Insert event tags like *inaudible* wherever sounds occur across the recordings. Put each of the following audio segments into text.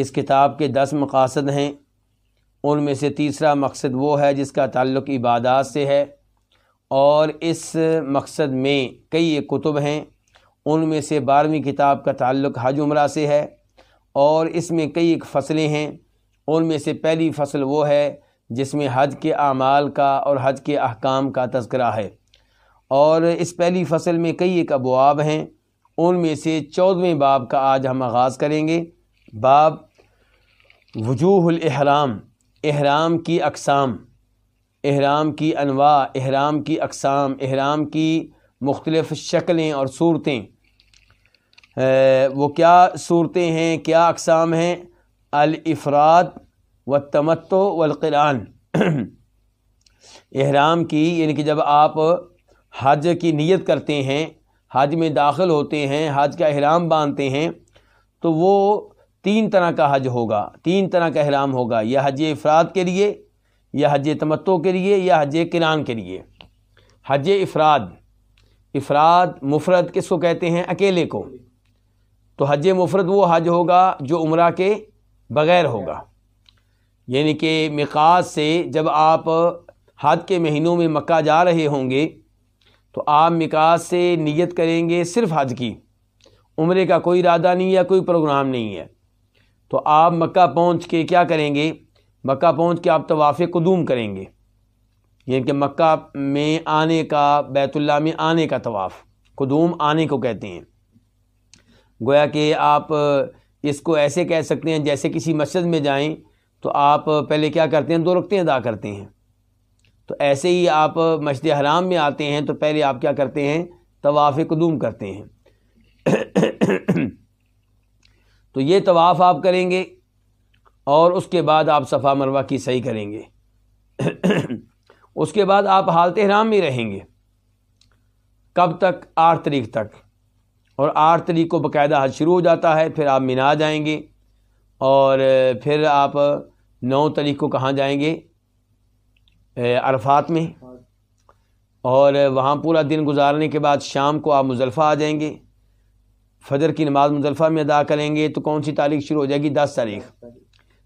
اس کتاب کے دس مقاصد ہیں۔ ان میں سے تیسرا مقصد وہ ہے جس کا تعلق عبادات سے ہے اور اس مقصد میں کئی ایک کتب ہیں۔ ان میں سے بارہویں کتاب کا تعلق حج عمرہ سے ہے اور اس میں کئی ایک فصلیں ہیں۔ ان میں سے پہلی فصل وہ ہے جس میں حج کے اعمال کا اور حج کے احکام کا تذکرہ ہے۔ اور اس پہلی فصل میں کئی ایک ابواب ہیں۔ ان میں سے چودھویں باب کا آج ہم آغاز کریں گے۔ باب وجوہ الاحرام، احرام کی اقسام، احرام کی انواع، احرام کی اقسام، احرام کی مختلف شکلیں اور صورتیں۔ وہ کیا صورتیں ہیں، کیا اقسام ہیں؟ الافراد و تمتو والقران احرام کی یعنی کہ جب آپ حج کی نیت کرتے ہیں، حج میں داخل ہوتے ہیں، حج کا احرام باندھتے ہیں، تو وہ تین طرح کا حج ہوگا، تین طرح کا احرام ہوگا، یا حج افراد کے لیے، یا حج تمتو کے لیے، یا حج کران کے لیے۔ حج افراد افراد مفرد کس کو کہتے ہیں؟ اکیلے کو۔ تو حج مفرد وہ حج ہوگا جو عمرہ کے بغیر ہوگا۔ یعنی کہ مقاص سے جب آپ حج کے مہینوں میں مکہ جا رہے ہوں گے، تو آپ مقاص سے نیت کریں گے صرف حج کی۔ عمرے کا کوئی ارادہ نہیں ہے، کوئی پروگرام نہیں ہے۔ تو آپ مکہ پہنچ کے کیا کریں گے؟ مکہ پہنچ کے آپ طواف قدوم کریں گے۔ یعنی کہ مکہ میں آنے کا، بیت اللہ میں آنے کا طواف، قدوم آنے کو کہتے ہیں۔ گویا کہ آپ اس کو ایسے کہہ سکتے ہیں جیسے کسی مسجد میں جائیں، تو آپ پہلے کیا کرتے ہیں؟ دو رکھتے ادا کرتے ہیں۔ تو ایسے ہی آپ مسجد حرام میں آتے ہیں، تو پہلے آپ کیا کرتے ہیں؟ طواف قدوم کرتے ہیں۔ *coughs* تو یہ طواف آپ کریں گے اور اس کے بعد آپ صفا مروہ کی صحیح کریں گے۔ *clears throat* اس کے بعد آپ حالت حرام میں رہیں گے۔ کب تک؟ آٹھ تاریخ تک۔ اور آٹھ تاریخ کو باقاعدہ حج شروع ہو جاتا ہے، پھر آپ مینا جائیں گے۔ اور پھر آپ نو تاریخ کو کہاں جائیں گے؟ عرفات میں۔ اور وہاں پورا دن گزارنے کے بعد شام کو آپ مضلفہ آ جائیں گے۔ فجر کی نماز مضلفہ میں ادا کریں گے تو کون سی تاریخ شروع ہو جائے گی؟ دس تاریخ۔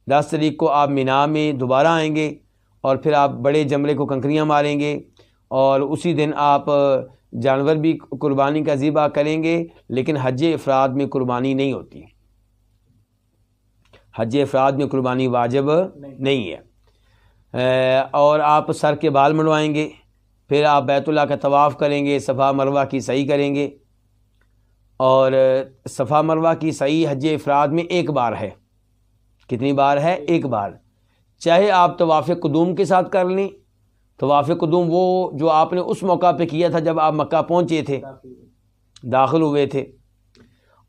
دس تاریخ کو آپ مینا میں دوبارہ آئیں گے اور پھر آپ بڑے جمرے کو کنکریاں ماریں گے اور اسی دن آپ جانور بھی قربانی کا ذیبہ کریں گے، لیکن حج افراد میں قربانی نہیں ہوتی۔ حج افراد میں قربانی واجب نہیں ہے۔ اور آپ سر کے بال منڈوائیں گے، پھر آپ بیت اللہ کا طواف کریں گے، صفا مروہ کی صحیح کریں گے۔ اور صفا مروہ کی صحیح حج افراد میں ایک بار ہے۔ کتنی بار ہے؟ ایک بار۔ چاہے آپ طواف قدوم کے ساتھ کر لیں۔ طواف قدوم وہ جو آپ نے اس موقع پہ کیا تھا جب آپ مکہ پہنچے تھے۔ داخل ہوئے تھے۔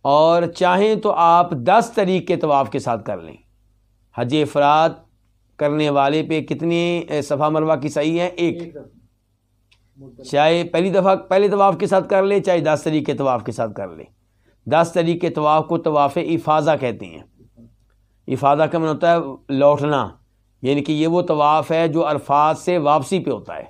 اور چاہیں تو آپ دس طریق کے طواف کے ساتھ کر لیں۔ حج افراد کرنے والے پہ کتنی صفا مروہ کی صحیح ہے؟ ایک۔ چاہے پہلی دفعہ، پہلے طواف کے ساتھ کر لیں چاہے دس طریقے طواف کے ساتھ کر لیں دس طریقے طواف کو طواف افاظہ کہتے ہیں۔ افادہ کا من ہوتا ہے لوٹنا یعنی کہ یہ وہ طواف ہے جو عرفات سے واپسی پہ ہوتا ہے۔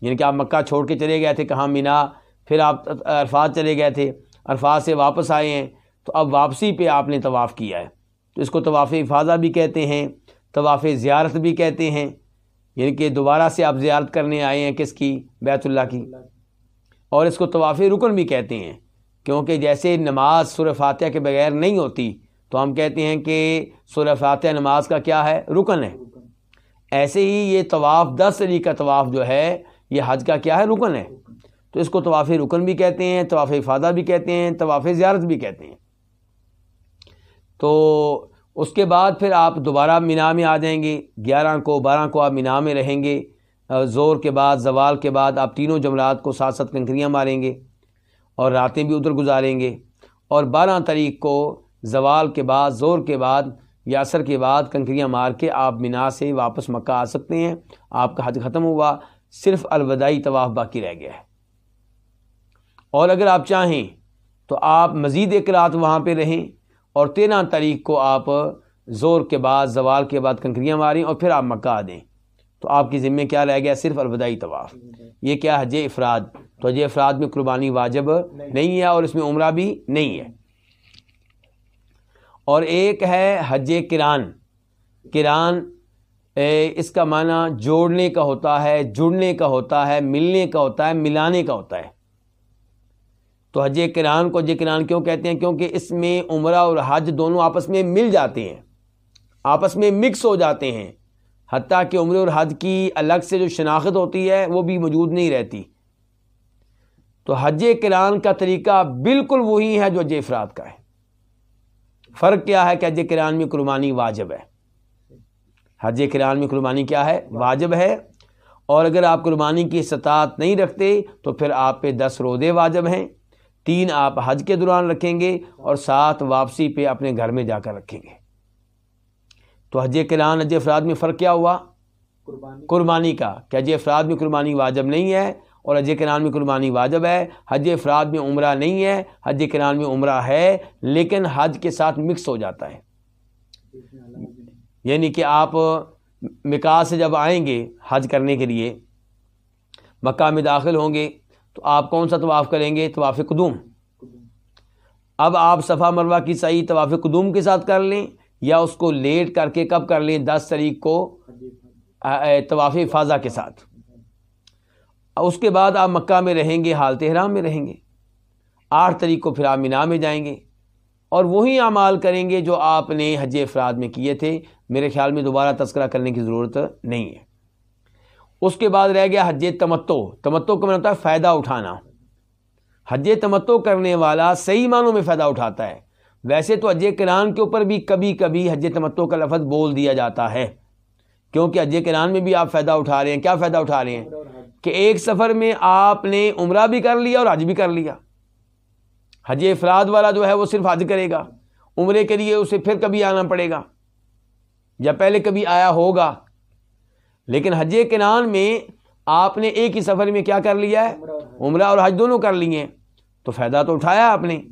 یعنی کہ آپ مکہ چھوڑ کے چلے گئے تھے، کہاں مینا، پھر آپ عرفات چلے گئے تھے، عرفات سے واپس آئے ہیں، تو اب واپسی پہ آپ نے طواف کیا ہے۔ تو اس کو طواف افاظہ بھی کہتے ہیں، طواف زیارت بھی کہتے ہیں۔ یعنی کہ دوبارہ سے آپ زیارت کرنے آئے ہیں کس کی؟ بیت اللہ کی۔ اور اس کو طواف رکن بھی کہتے ہیں، کیونکہ جیسے نماز سورہ فاتحہ کے بغیر نہیں ہوتی، تو ہم کہتے ہیں کہ سورہ فاتحہ نماز کا کیا ہے؟ رکن ہے۔ ایسے ہی یہ طواف، دس علی کا طواف جو ہے، یہ حج کا کیا ہے؟ رکن ہے۔ تو اس کو طواف رکن بھی کہتے ہیں، طواف افادہ بھی کہتے ہیں، طواف زیارت بھی کہتے ہیں۔ تو اس کے بعد پھر آپ دوبارہ مینا میں آ جائیں گے، گیارہ کو، بارہ کو آپ مینا میں رہیں گے زور کے بعد، زوال کے بعد آپ تینوں جمرات کو ساتھ ساتھ کنکریاں ماریں گے اور راتیں بھی ادھر گزاریں گے اور بارہ تاریخ کو زوال کے بعد، زور کے بعد یا اثر کے بعد کنکریاں مار کے آپ مینا سے واپس مکہ آ سکتے ہیں۔ آپ کا حج ختم ہوا، صرف الوداعی طواف باقی رہ گیا ہے۔ اور اگر آپ چاہیں تو آپ مزید ایک رات وہاں پہ رہیں۔ اور تیرہ تاریخ کو آپ زور کے بعد، زوال کے بعد کنکریاں ماریں اور پھر آپ مکہ دیں۔ تو آپ کی ذمے کیا رہ گیا؟ صرف الوداعی طواف۔ یہ کیا حج افراد؟ تو حج افراد میں قربانی واجب نہیں ہے اور اس میں عمرہ بھی نہیں ہے۔ اور ایک ہے حج کران۔ کران اس کا معنی جوڑنے کا ہوتا ہے، جڑنے کا ہوتا ہے، ملنے کا ہوتا ہے، ملانے کا ہوتا ہے۔ تو حج کران کو حج کران کیوں کہتے ہیں؟ کیونکہ اس میں عمرہ اور حج دونوں آپس میں مل جاتے ہیں، آپس میں مکس ہو جاتے ہیں۔ حتیٰ کہ عمر اور حج کی الگ سے جو شناخت ہوتی ہے، وہ بھی موجود نہیں رہتی۔ تو حج کران کا طریقہ بالکل وہی ہے جو حج افراد کا ہے۔ فرق کیا ہے کہ حج کران میں قربانی واجب ہے؟ حج کران میں قربانی کیا ہے؟ واجب ہے۔ اور اگر آپ قربانی کی استطاعت نہیں رکھتے، تو پھر آپ پہ دس رودے واجب ہیں۔ تین آپ حج کے دوران رکھیں گے اور سات واپسی پہ اپنے گھر میں جا کر رکھیں گے۔ تو حج کلان حج افراد میں فرق کیا ہوا؟ قربانی۔ کا کہ حج افراد میں قربانی واجب نہیں ہے اور حج کران میں قربانی واجب ہے حج افراد میں عمرہ نہیں ہے حج کران میں عمرہ ہے لیکن حج کے ساتھ مکس ہو جاتا ہے۔ یعنی کہ آپ مکا سے جب آئیں گے حج کرنے کے لیے مکہ میں داخل ہوں گے تو آپ کون سا طواف کریں گے؟ طواف قدوم. اب آپ صفا مروا کی صحیح طواف قدوم کے ساتھ کر لیں یا اس کو لیٹ کر کے کب کر لیں؟ دس تاریخ کو طواف فاضہ کے ساتھ. اس کے بعد آپ مکہ میں رہیں گے حالت حرام میں رہیں گے. آٹھ تاریخ کو پھر آپ مینا میں جائیں گے. اور وہی اعمال کریں گے جو آپ نے حج افراد میں کیے تھے. میرے خیال میں دوبارہ تذکرہ کرنے کی ضرورت نہیں ہے. اس کے بعد رہ گیا حج تمتو تمتو کا ہوتا ہے فائدہ اٹھانا. حج تمتو کرنے والا صحیح معنوں میں فائدہ اٹھاتا ہے. ویسے تو حج کران کے اوپر بھی کبھی کبھی حج تمتو کا لفظ بول دیا جاتا ہے. کیونکہ حج کران میں بھی آپ فائدہ اٹھا رہے ہیں. کیا فائدہ اٹھا رہے ہیں؟ کہ ایک سفر میں آپ نے عمرہ بھی کر لیا اور حج بھی کر لیا. حج افراد والا جو ہے وہ صرف حج کرے گا. عمرے کے لیے اسے پھر کبھی آنا پڑے گا. یا پہلے کبھی آیا ہوگا. لیکن حج کنان میں آپ نے ایک ہی سفر میں کیا کر لیا ہے؟ عمرہ اور حج۔ دونوں کر لیے تو فائدہ تو اٹھایا آپ نے۔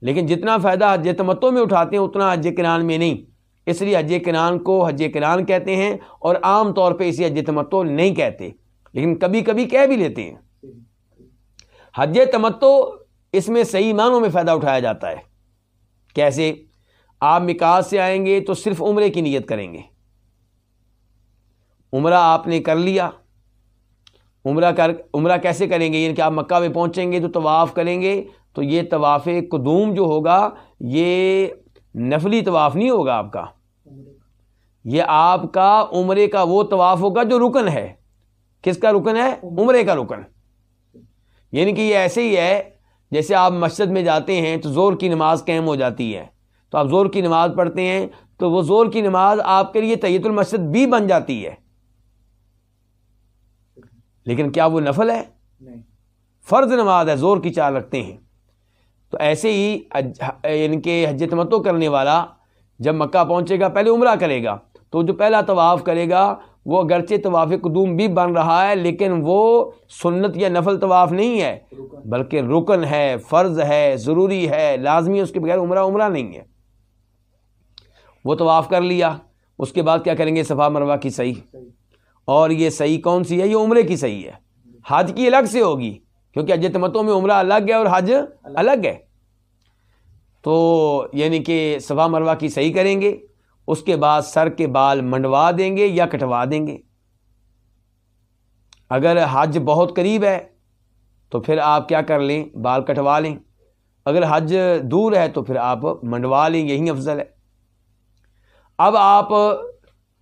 لیکن جتنا فائدہ حج تمتوں میں اٹھاتے ہیں اتنا حج کنان میں نہیں۔ اس لیے حج کنان کو حج کنان کہتے ہیں اور عام طور پہ اسے حج تمتو نہیں کہتے۔ لیکن کبھی کبھی کہہ بھی لیتے ہیں۔ حج تمتو اس میں صحیح معنوں میں فائدہ اٹھایا جاتا ہے۔ کیسے؟ آپ مکاس سے آئیں گے تو صرف عمرے کی نیت کریں گے۔ عمرہ آپ نے کر لیا۔ عمرہ کر، عمرہ کیسے کریں گے؟ یعنی کہ آپ مکہ میں پہنچیں گے تو طواف کریں گے، تو یہ طواف قدوم جو ہوگا، یہ نفلی طواف نہیں ہوگا آپ کا۔ یہ آپ کا عمرے کا وہ طواف ہوگا جو رکن ہے۔ کس کا رکن ہے؟ عمرے کا رکن۔ یعنی کہ یہ ایسے ہی ہے، جیسے آپ مسجد میں جاتے ہیں تو زور کی نماز قائم ہو جاتی ہے۔ تو آپ زور کی نماز پڑھتے ہیں تو وہ زور کی نماز آپ کے لیے طیت المسجد بھی بن جاتی ہے۔ لیکن کیا وہ نفل ہے؟ فرض نماز ہے زور کی چال رکھتے ہیں۔ تو ایسے ہی یعنی کہ حج تمتو کرنے والا جب مکہ پہنچے گا پہلے عمرہ کرے گا۔ تو جو پہلا طواف کرے گا وہ اگرچہ طواف قدوم بھی بن رہا ہے لیکن وہ سنت یا نفل طواف نہیں ہے۔ بلکہ رکن ہے فرض ہے ضروری ہے لازمی اس کے بغیر عمرہ عمرہ نہیں ہے۔ وہ طواف کر لیا اس کے بعد کیا کریں گے؟ صفا مروا کی صحیح۔ اور یہ صحیح کون سی ہے؟ یہ عمرے کی صحیح ہے۔ حج کی الگ سے ہوگی، کیونکہ حج تمتوں میں عمرہ الگ ہے اور حج الگ ہے۔ تو یعنی کہ صفا مروا کی صحیح کریں گے، اس کے بعد سر کے بال منڈوا دیں گے یا کٹوا دیں گے۔ اگر حج بہت قریب ہے، تو پھر آپ کیا کر لیں؟ بال کٹوا لیں۔ اگر حج دور ہے، تو پھر آپ منڈوا لیں، یہی افضل ہے۔ اب آپ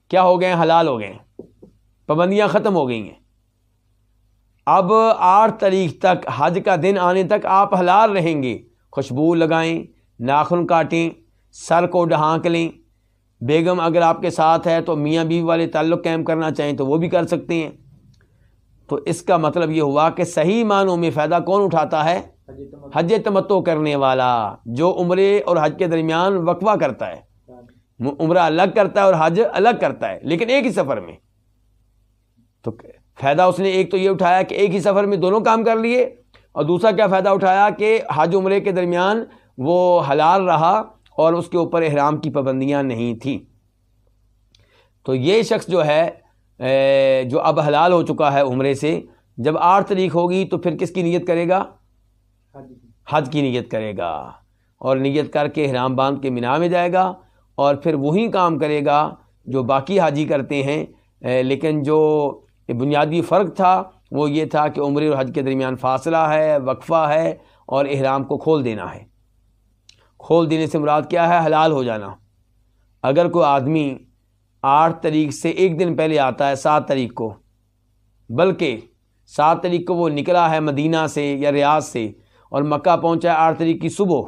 کیا ہو گئے حلال ہو گئے پابندیاں ختم ہو گئی ہیں۔ اب آٹھ تاریخ تک، حج کا دن آنے تک آپ حلال رہیں گے۔ خوشبو لگائیں، ناخن کاٹیں، سر کو ڈھانک لیں۔ بیگم اگر آپ کے ساتھ ہے تو میاں بیوی والے تعلق قائم کرنا چاہیں تو وہ بھی کر سکتے ہیں۔ تو اس کا مطلب یہ ہوا کہ صحیح معنوں میں فائدہ کون اٹھاتا ہے؟ حج تمتو کرنے والا، جو عمرے اور حج کے درمیان وقفہ کرتا ہے۔ عمرہ الگ کرتا ہے اور حج الگ کرتا ہے، لیکن ایک ہی سفر میں۔ تو فائدہ اس نے ایک تو یہ اٹھایا کہ ایک ہی سفر میں دونوں کام کر لیے اور دوسرا کیا فائدہ اٹھایا کہ حج عمرے کے درمیان وہ حلال رہا اور اس کے اوپر احرام کی پابندیاں نہیں تھیں۔ تو یہ شخص جو ہے جو اب حلال ہو چکا ہے عمرے سے، جب آٹھ تاریخ ہوگی تو پھر کس کی نیت کرے گا؟ حج کی نیت کرے گا۔ اور نیت کر کے احرام باندھ کے مینا میں جائے گا اور پھر وہی کام کرے گا جو باقی حاجی کرتے ہیں۔ لیکن جو بنیادی فرق تھا، وہ یہ تھا کہ عمر اور حج کے درمیان فاصلہ ہے، وقفہ ہے اور احرام کو کھول دینا ہے۔ کھول دینے سے مراد کیا ہے؟ حلال ہو جانا۔ اگر کوئی آدمی آٹھ تاریخ سے ایک دن پہلے آتا ہے سات تاریخ کو، بلکہ سات تاریخ کو وہ نکلا ہے مدینہ سے یا ریاض سے اور مکہ پہنچا ہے آٹھ تاریخ کی صبح،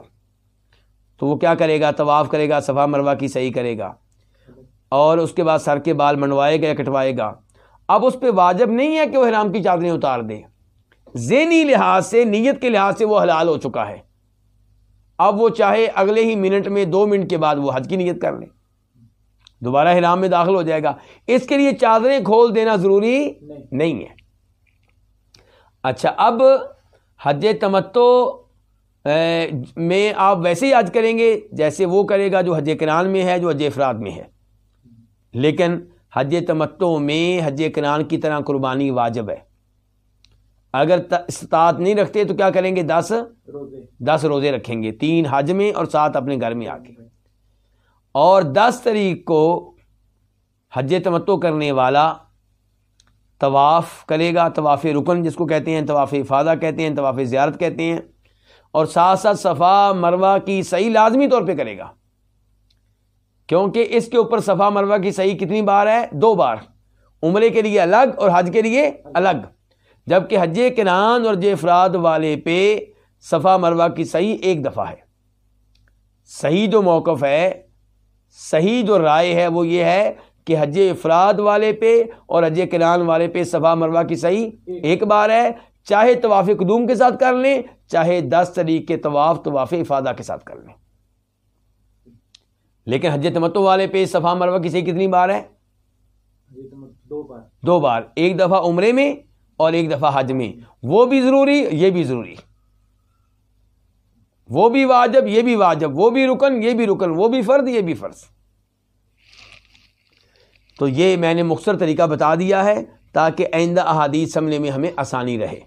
تو وہ کیا کرے گا؟ طواف کرے گا، صفا مروا کی صحیح کرے گا اور اس کے بعد سر کے بال منڈوائے گا یا کٹوائے گا۔ اب اس پہ واجب نہیں ہے کہ وہ حرام کی چادریں اتار دے ذہنی لحاظ سے، نیت کے لحاظ سے وہ حلال ہو چکا ہے۔ اب وہ چاہے اگلے ہی منٹ میں، دو منٹ کے بعد وہ حج کی نیت کر لیں دوبارہ حرام میں داخل ہو جائے گا۔ اس کے لیے چادریں کھول دینا ضروری نہیں ہے۔ اچھا اب حج تمتو میں آپ ویسے ہی حج کریں گے جیسے وہ کرے گا جو حج کران میں ہے، جو حج افراد میں ہے۔ لیکن حج تمتو میں حج کران کی طرح قربانی واجب ہے۔ اگر استطاعت نہیں رکھتے تو کیا کریں گے؟ دس دس روزے رکھیں گے تین حج میں اور سات اپنے گھر میں آ کے۔ اور دس تاریخ کو حج تمتو کرنے والا طواف کرے گا طواف رکن جس کو کہتے ہیں طواف افادہ کہتے ہیں طواف زیارت کہتے ہیں۔ اور ساتھ ساتھ صفا مروا کی صحیح لازمی طور پہ کرے گا۔ کیونکہ اس کے اوپر صفا مروا کی صحیح کتنی بار ہے؟ دو بار۔ عمرے کے لیے الگ اور حج کے لیے الگ۔ جبکہ حج کنان اور جے افراد والے پہ صفا مروا کی صحیح ایک دفعہ ہے۔ صحیح جو موقف ہے، صحیح جو رائے ہے وہ یہ ہے کہ حج افراد والے پہ اور حج کنان والے پہ صفا مروا کی صحیح ایک بار ہے۔ چاہے طواف قدوم کے ساتھ کر لیں، چاہے دس طریق کے طواف طواف افادہ کے ساتھ کر لیں۔ لیکن حج تمتو والے پہ صفا مروا کی صحیح کتنی بار ہے؟ دو بار۔ ایک دفعہ عمرے میں اور ایک دفعہ حج میں۔ وہ بھی ضروری یہ بھی ضروری۔ وہ بھی واجب یہ بھی واجب۔ وہ بھی رکن یہ بھی رکن۔ وہ بھی فرد یہ بھی فرض۔ تو یہ میں نے مختصر طریقہ بتا دیا ہے تاکہ آئندہ احادیث سمجھنے میں ہمیں آسانی رہے۔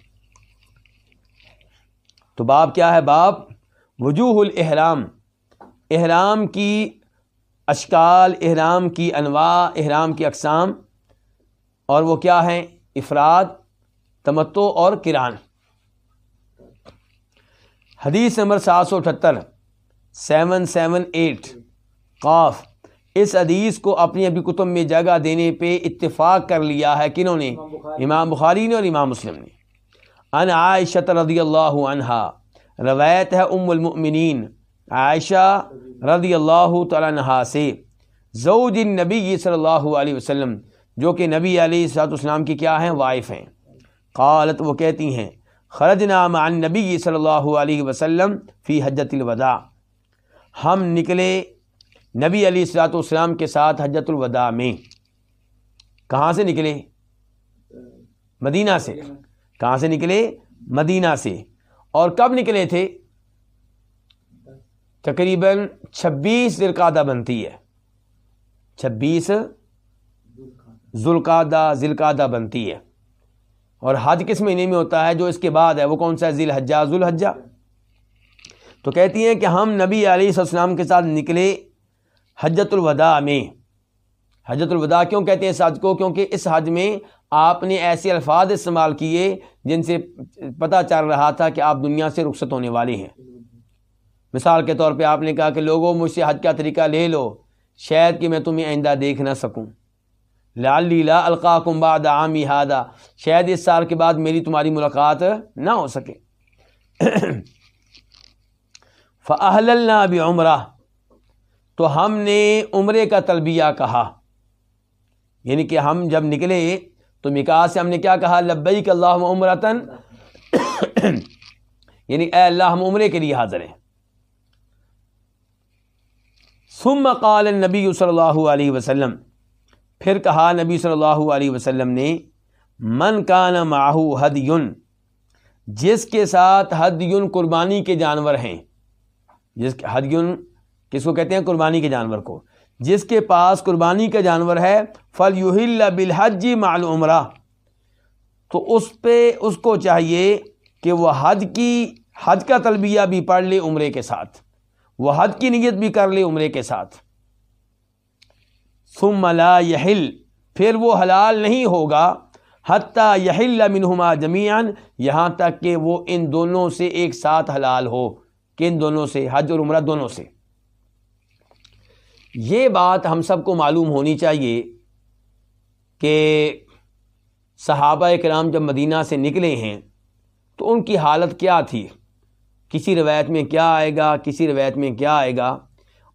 تو باب کیا ہے؟ باب وجوہ الاحرام۔ احرام کی اشکال احرام کی انواع احرام کی اقسام اور وہ کیا ہیں؟ افراد تمتو اور کران۔ حدیث نمبر سات سو اٹھتر سیون سیون ایٹ قاف۔ اس حدیث کو اپنی ابھی کتب میں جگہ دینے پہ اتفاق کر لیا ہے کنہوں نے؟ امام بخاری۔ نے اور امام مسلم نے۔ ان عائشہ رضی اللہ عنہا روایت ہے ام المؤمنین عائشہ رضی اللہ تعالیٰ عنہ سے زوج النبی صلی اللہ علیہ وسلم، جو کہ نبی علیہ صلاحت اسلام کی کیا ہیں؟ وائف ہیں۔ قالت، وہ کہتی ہیں، خرجنا مع النبی صلی اللہ علیہ وسلم فی حجت الوداع۔ ہم نکلے نبی علیہ السلاۃ والسلام کے ساتھ حجت الوداع میں۔ کہاں سے نکلے؟ مدینہ سے۔ کہاں سے نکلے؟ مدینہ سے۔ اور کب نکلے تھے؟ تقریباً چھبیس درقادہ بنتی ہے۔ چھبیس ذوالقادہ ذلقادہ بنتی ہے۔ اور حج کس مہینے میں ہوتا ہے؟ جو اس کے بعد ہے، وہ کون سا ہے؟ ذیل حجا ذوالحجہ تو کہتی ہیں کہ ہم نبی علیہ السلام کے ساتھ نکلے حجت الوداع میں۔ حجت الوداع کیوں کہتے ہیں اس حج کو؟ کیونکہ اس حج میں آپ نے ایسے الفاظ استعمال کیے جن سے پتہ چل رہا تھا کہ آپ دنیا سے رخصت ہونے والے ہیں۔ مثال کے طور پہ آپ نے کہا کہ لوگوں، مجھ سے حج کا طریقہ لے لو، شاید کہ میں تمہیں آئندہ دیکھ نہ سکوں۔ لال لیلا القا کمباد عامی ہادہ شاید اس سال کے بعد میری تمہاری ملاقات نہ ہو سکے۔ فہل اللہ اب عمرہ تو ہم نے عمرے کا تلبیہ کہا۔ یعنی کہ ہم جب نکلے، تو مکا سے ہم نے کیا کہا؟ لبیک اللہ عمرتن *clears throat* یعنی اے اللہ، ہم عمرے کے لیے حاضر ہیں۔ ثم قال نبی صلی اللہ علیہ وسلم، پھر کہا نبی صلی اللہ علیہ وسلم نے، من کان ماہو حد یون جس کے ساتھ حد یون قربانی کے جانور ہیں، جس حد یون کس کو کہتے ہیں؟ قربانی کے جانور کو۔ جس کے پاس قربانی کا جانور ہے فل یوہل بالحج مال عمرہ تو اس پہ اس کو چاہیے کہ وہ حج کی حج کا تلبیہ بھی پڑھ لے عمرے کے ساتھ۔ وہ حج کی نیت بھی کر لے عمرے کے ساتھ۔ ثم لا یحل، پھر وہ حلال نہیں ہوگا۔ حتیٰ یحل منہما جمیان یہاں تک کہ وہ ان دونوں سے ایک ساتھ حلال ہو کن دونوں سے، حج اور عمرہ دونوں سے۔ یہ بات ہم سب کو معلوم ہونی چاہیے کہ صحابہ کرام جب مدینہ سے نکلے ہیں، تو ان کی حالت کیا تھی؟ کسی روایت میں کیا آئے گا، کسی روایت میں کیا آئے گا۔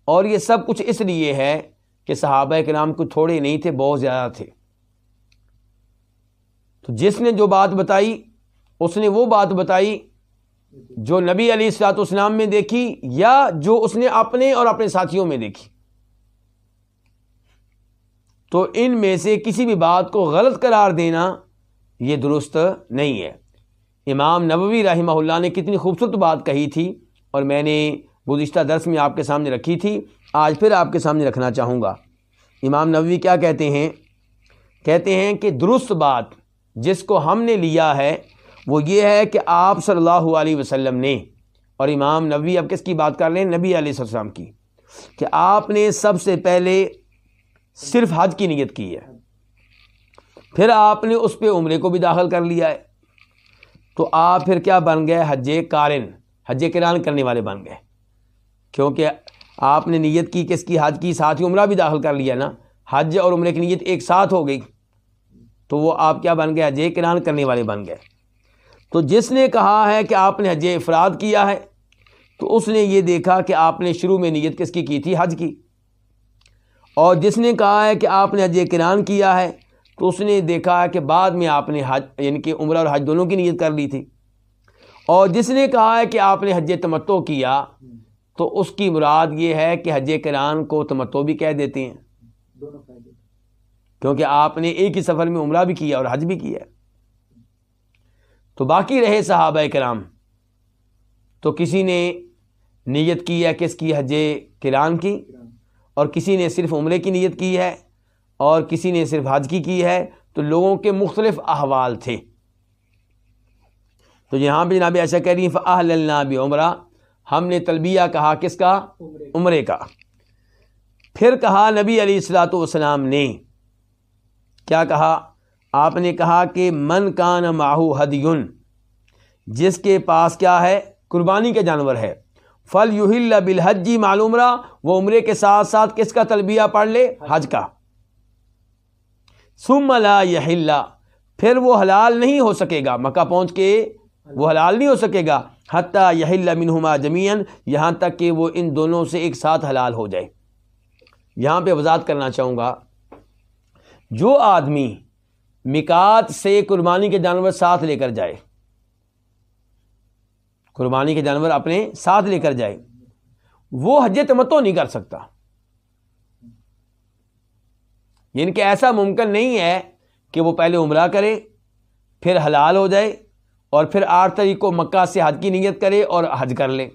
اور یہ سب کچھ اس لیے ہے کہ صحابہ کرام کچھ تھوڑے نہیں تھے، بہت زیادہ تھے۔ تو جس نے جو بات بتائی، اس نے وہ بات بتائی جو نبی علی السلاط اسلام میں دیکھی یا جو اس نے اپنے اور اپنے ساتھیوں میں دیکھی۔ تو ان میں سے کسی بھی بات کو غلط قرار دینا یہ درست نہیں ہے۔ امام نبوی رحمہ اللہ نے کتنی خوبصورت بات کہی تھی اور میں نے گزشتہ درس میں آپ کے سامنے رکھی تھی، آج پھر آپ کے سامنے رکھنا چاہوں گا۔ امام نبوی کیا کہتے ہیں؟ کہتے ہیں کہ درست بات جس کو ہم نے لیا ہے، وہ یہ ہے کہ آپ صلی اللہ علیہ وسلم نے، اور امام نبوی اب کس کی بات کر لیں نبی علیہ السلام کی۔ کہ آپ نے سب سے پہلے صرف حج کی نیت کی ہے۔ پھر آپ نے اس پہ عمرے کو بھی داخل کر لیا ہے۔ تو آپ پھر کیا بن گئے؟ حج کارن۔ حج کران کرنے والے بن گئے۔ کیونکہ آپ نے نیت کی، کس کی؟ حج کی، ساتھ ہی عمرہ بھی داخل کر لیا نا۔ حج اور عمرے کی نیت ایک ساتھ ہو گئی۔ تو وہ آپ کیا بن گئے؟ حج کران کرنے والے بن گئے۔ تو جس نے کہا ہے کہ آپ نے حج افراد کیا ہے، تو اس نے یہ دیکھا کہ آپ نے شروع میں نیت کس کی کی تھی؟ حج کی۔ اور جس نے کہا ہے کہ آپ نے حج کران کیا ہے تو اس نے دیکھا ہے کہ بعد میں آپ نے حج یعنی کہ عمرہ اور حج دونوں کی نیت کر لی تھی۔ اور جس نے کہا ہے کہ آپ نے حج تمتو کیا، تو اس کی مراد یہ ہے کہ حج کران کو تمتو بھی کہہ دیتے ہیں۔ کیونکہ آپ نے ایک ہی سفر میں عمرہ بھی کیا اور حج بھی کیا۔ تو باقی رہے صحابہ کرام۔ تو کسی نے نیت کی ہے کس کی؟ حج کران کی۔ اور کسی نے صرف عمرے کی نیت کی ہے۔ اور کسی نے صرف حج کی کی ہے تو لوگوں کے مختلف احوال تھے۔ تو یہاں پہ جناب ایسا کہہ رہی ہیں فعل اللہ بھی عمرہ ہم نے تلبیہ کہا کس کا؟ عمرے کا۔ پھر کہا نبی علیہ السلاۃ والسلام نے، کیا کہا؟ آپ نے کہا کہ من کان ماہو حد جس کے پاس کیا ہے؟ قربانی کا جانور ہے۔ فل یوہل بالحجی معلوم رہا وہ عمرے کے ساتھ ساتھ کس کا تلبیہ پڑھ لے؟ حج کا۔ سم لا یہ پھر وہ حلال نہیں ہو سکے گا۔ مکہ پہنچ کے وہ حلال نہیں ہو سکے گا۔ حتیٰ یہ منہما جمین یہاں تک کہ وہ ان دونوں سے ایک ساتھ حلال ہو جائے۔ یہاں پہ وضاحت کرنا چاہوں گا۔ جو آدمی مکات سے قربانی کے جانور ساتھ لے کر جائے، قربانی کے جانور اپنے ساتھ لے کر جائے، وہ حج تمتو نہیں کر سکتا۔ یعنی کہ ایسا ممکن نہیں ہے کہ وہ پہلے عمرہ کرے، پھر حلال ہو جائے اور پھر آٹھ تاریخ کو مکہ سے حج کی نیت کرے اور حج کر لے۔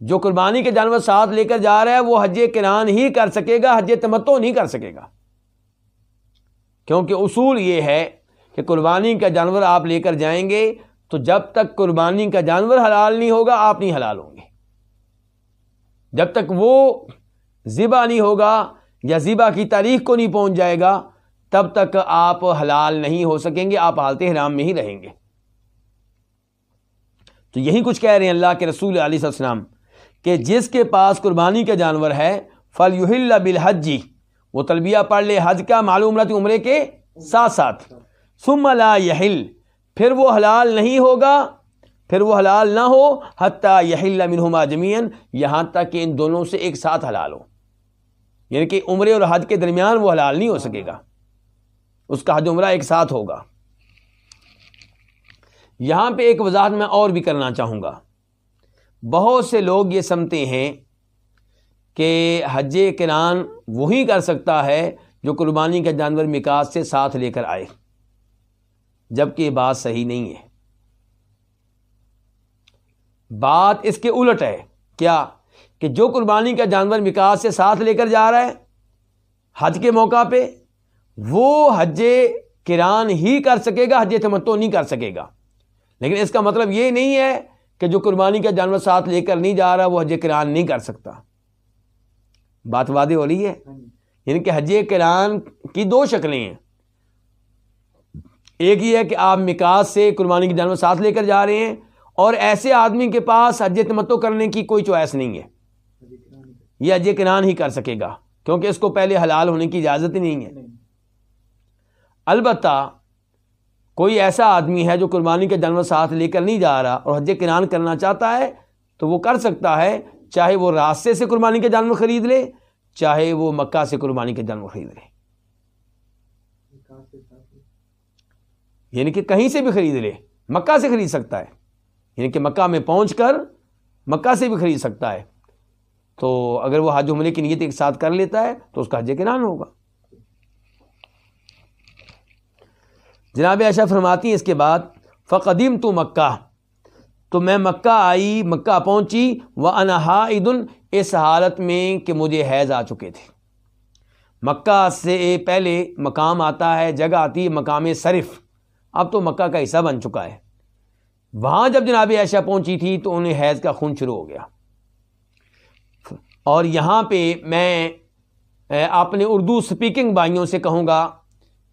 جو قربانی کے جانور ساتھ لے کر جا رہا ہے، وہ حج کران ہی کر سکے گا، حج تمتو نہیں کر سکے گا۔ کیونکہ اصول یہ ہے کہ قربانی کا جانور آپ لے کر جائیں گے تو جب تک قربانی کا جانور حلال نہیں ہوگا، آپ نہیں حلال ہوں گے۔ جب تک وہ ذبا نہیں ہوگا یا ذبا کی تاریخ کو نہیں پہنچ جائے گا، تب تک آپ حلال نہیں ہو سکیں گے، آپ حالت حرام میں ہی رہیں گے۔ تو یہی کچھ کہہ رہے ہیں اللہ کے رسول علیہ السلام کہ جس کے پاس قربانی کا جانور ہے فل یوہل بالحجی وہ تلبیہ پڑھ لے حج کا معلوم رہتی عمرے کے ساتھ ساتھ۔ ثم لا یحل پھر وہ حلال نہیں ہوگا، پھر وہ حلال نہ ہو حتیٰ یحل منہما جمین یہاں تک کہ ان دونوں سے ایک ساتھ حلال ہو۔ یعنی کہ عمرے اور حج کے درمیان وہ حلال نہیں ہو سکے گا۔ اس کا حج عمرہ ایک ساتھ ہوگا۔ یہاں پہ ایک وضاحت میں اور بھی کرنا چاہوں گا۔ بہت سے لوگ یہ سمتے ہیں کہ حج کران وہی کر سکتا ہے جو قربانی کا جانور مکاس سے ساتھ لے کر آئے۔ جبکہ یہ بات صحیح نہیں ہے۔ بات اس کے الٹ ہے۔ کیا کہ جو قربانی کا جانور مکاس سے ساتھ لے کر جا رہا ہے، حج کے موقع پہ، وہ حج کران ہی کر سکے گا، حج تمتو نہیں کر سکے گا۔ لیکن اس کا مطلب یہ نہیں ہے کہ جو قربانی کا جانور ساتھ لے کر نہیں جا رہا، وہ حج کران نہیں کر سکتا۔ بات وعدے ہو رہی ہے؟ یعنی کہ حج کران کی دو شکلیں ہیں۔ ایک یہ ہے کہ آپ مکاس سے قربانی کے جانور ساتھ لے کر جا رہے ہیں، اور ایسے آدمی کے پاس حج تمتو کرنے کی کوئی چوائس نہیں ہے۔ یہ حج کران ہی کر سکے گا کیونکہ اس کو پہلے حلال ہونے کی اجازت ہی نہیں ہے۔ البتہ کوئی ایسا آدمی ہے جو قربانی کا جانور ساتھ لے کر نہیں جا رہا اور حج کران کرنا چاہتا ہے تو وہ کر سکتا ہے چاہے وہ راستے سے قربانی کا جانور خرید لے چاہے وہ مکہ سے قربانی کا جانور خرید لے۔ یعنی کہ کہیں سے بھی خرید لے مکہ سے خرید سکتا ہے۔ یعنی کہ مکہ میں پہنچ کر مکہ سے بھی خرید سکتا ہے۔ تو اگر وہ حج عمرے کی نیت ایک ساتھ کر لیتا ہے تو اس کا حج کران ہوگا۔ جناب ایشا فرماتی ہیں اس کے بعد فقدیم تو مکہ۔ تو میں مکہ آئی، مکہ پہنچی وہ انہا اس حالت میں کہ مجھے حیض آ چکے تھے۔ مکہ سے پہلے مقام آتا ہے، جگہ آتی ہے، مقام صرف۔ اب تو مکہ کا حصہ بن چکا ہے۔ وہاں جب جناب ایشا پہنچی تھی تو انہیں حیض کا خون شروع ہو گیا۔ اور یہاں پہ میں اپنے اردو سپیکنگ بھائیوں سے کہوں گا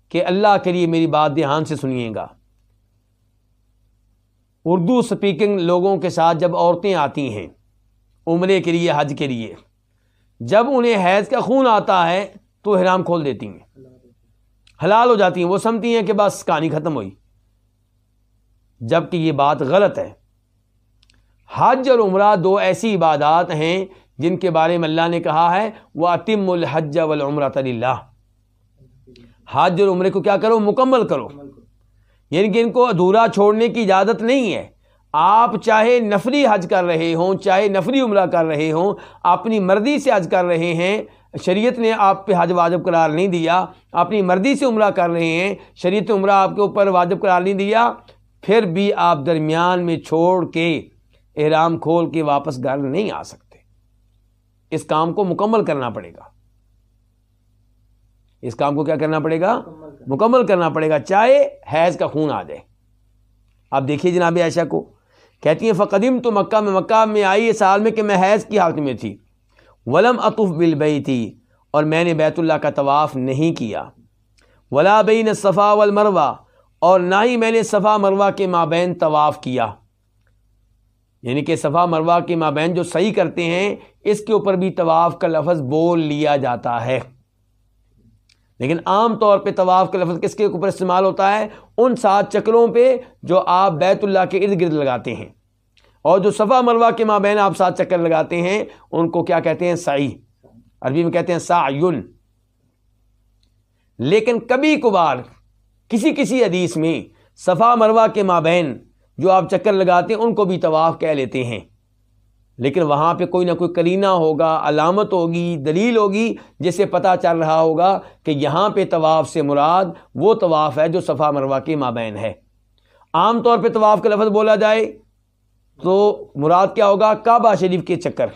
کہ اللہ کے لیے میری بات دھیان سے سنیے گا۔ اردو سپیکنگ لوگوں کے ساتھ جب عورتیں آتی ہیں عمرے کے لیے، حج کے لیے، جب انہیں حیض کا خون آتا ہے تو حرام کھول دیتی ہیں۔ حلال ہو جاتی ہیں، وہ سمتی ہیں کہ بس کہانی ختم ہوئی۔ جبکہ یہ بات غلط ہے۔ حج اور عمرہ دو ایسی عبادات ہیں جن کے بارے میں اللہ نے کہا ہے وہ اتم الحج والعمرہ اللہ حج اور عمرے کو کیا کرو؟ مکمل کرو۔ یعنی کہ ان کو ادھورا چھوڑنے کی اجازت نہیں ہے۔ آپ چاہے نفری حج کر رہے ہوں، چاہے نفری عمرہ کر رہے ہوں، اپنی مرضی سے حج کر رہے ہیں۔ شریعت نے آپ پہ حج واجب قرار نہیں دیا۔ اپنی مرضی سے عمرہ کر رہے ہیں۔ شریعت عمرہ آپ کے اوپر واجب قرار نہیں دیا۔ پھر بھی آپ درمیان میں چھوڑ کے احرام کھول کے واپس گھر نہیں آ سکتے۔ اس کام کو مکمل کرنا پڑے گا۔ اس کام کو کیا کرنا پڑے گا؟ مکمل کرنا پڑے گا۔ چاہے حیض کا خون آ جائے۔ آپ دیکھیے جناب عائشہ کو۔ کہتی ہیں فقدیم تو مکہ، میں مکہ میں آئی اس سال میں کہ میں حیض کی حالت میں تھی۔ ولم اطف بلبئی تھی اور میں نے بیت اللہ کا طواف نہیں کیا۔ ولا بین صفا والمروہ اور نہ ہی میں نے صفا مروا کے مابین طواف کیا۔ یعنی کہ صفا مروا کے مابین جو صحیح کرتے ہیں، اس کے اوپر بھی طواف کا لفظ بول لیا جاتا ہے۔ لیکن عام طور پہ طواف کا لفظ کس کے اوپر استعمال ہوتا ہے؟ ان سات چکروں پہ جو آپ بیت اللہ کے ارد گرد لگاتے ہیں۔ اور جو صفا مروا کے ماں بہن آپ سات چکر لگاتے ہیں، ان کو کیا کہتے ہیں؟ سائی عربی میں کہتے ہیں سایون لیکن کبھی کبھار کسی کسی حدیث میں صفا مروا کے ماں بہن جو آپ چکر لگاتے ہیں، ان کو بھی طواف کہہ لیتے ہیں۔ لیکن وہاں پہ کوئی نہ کوئی کرینہ ہوگا، علامت ہوگی، دلیل ہوگی، جس سے پتہ چل رہا ہوگا کہ یہاں پہ طواف سے مراد وہ طواف ہے جو صفا مروا کے مابین ہے۔ عام طور پہ طواف کا لفظ بولا جائے تو مراد کیا ہوگا؟ کعبہ شریف کے چکر۔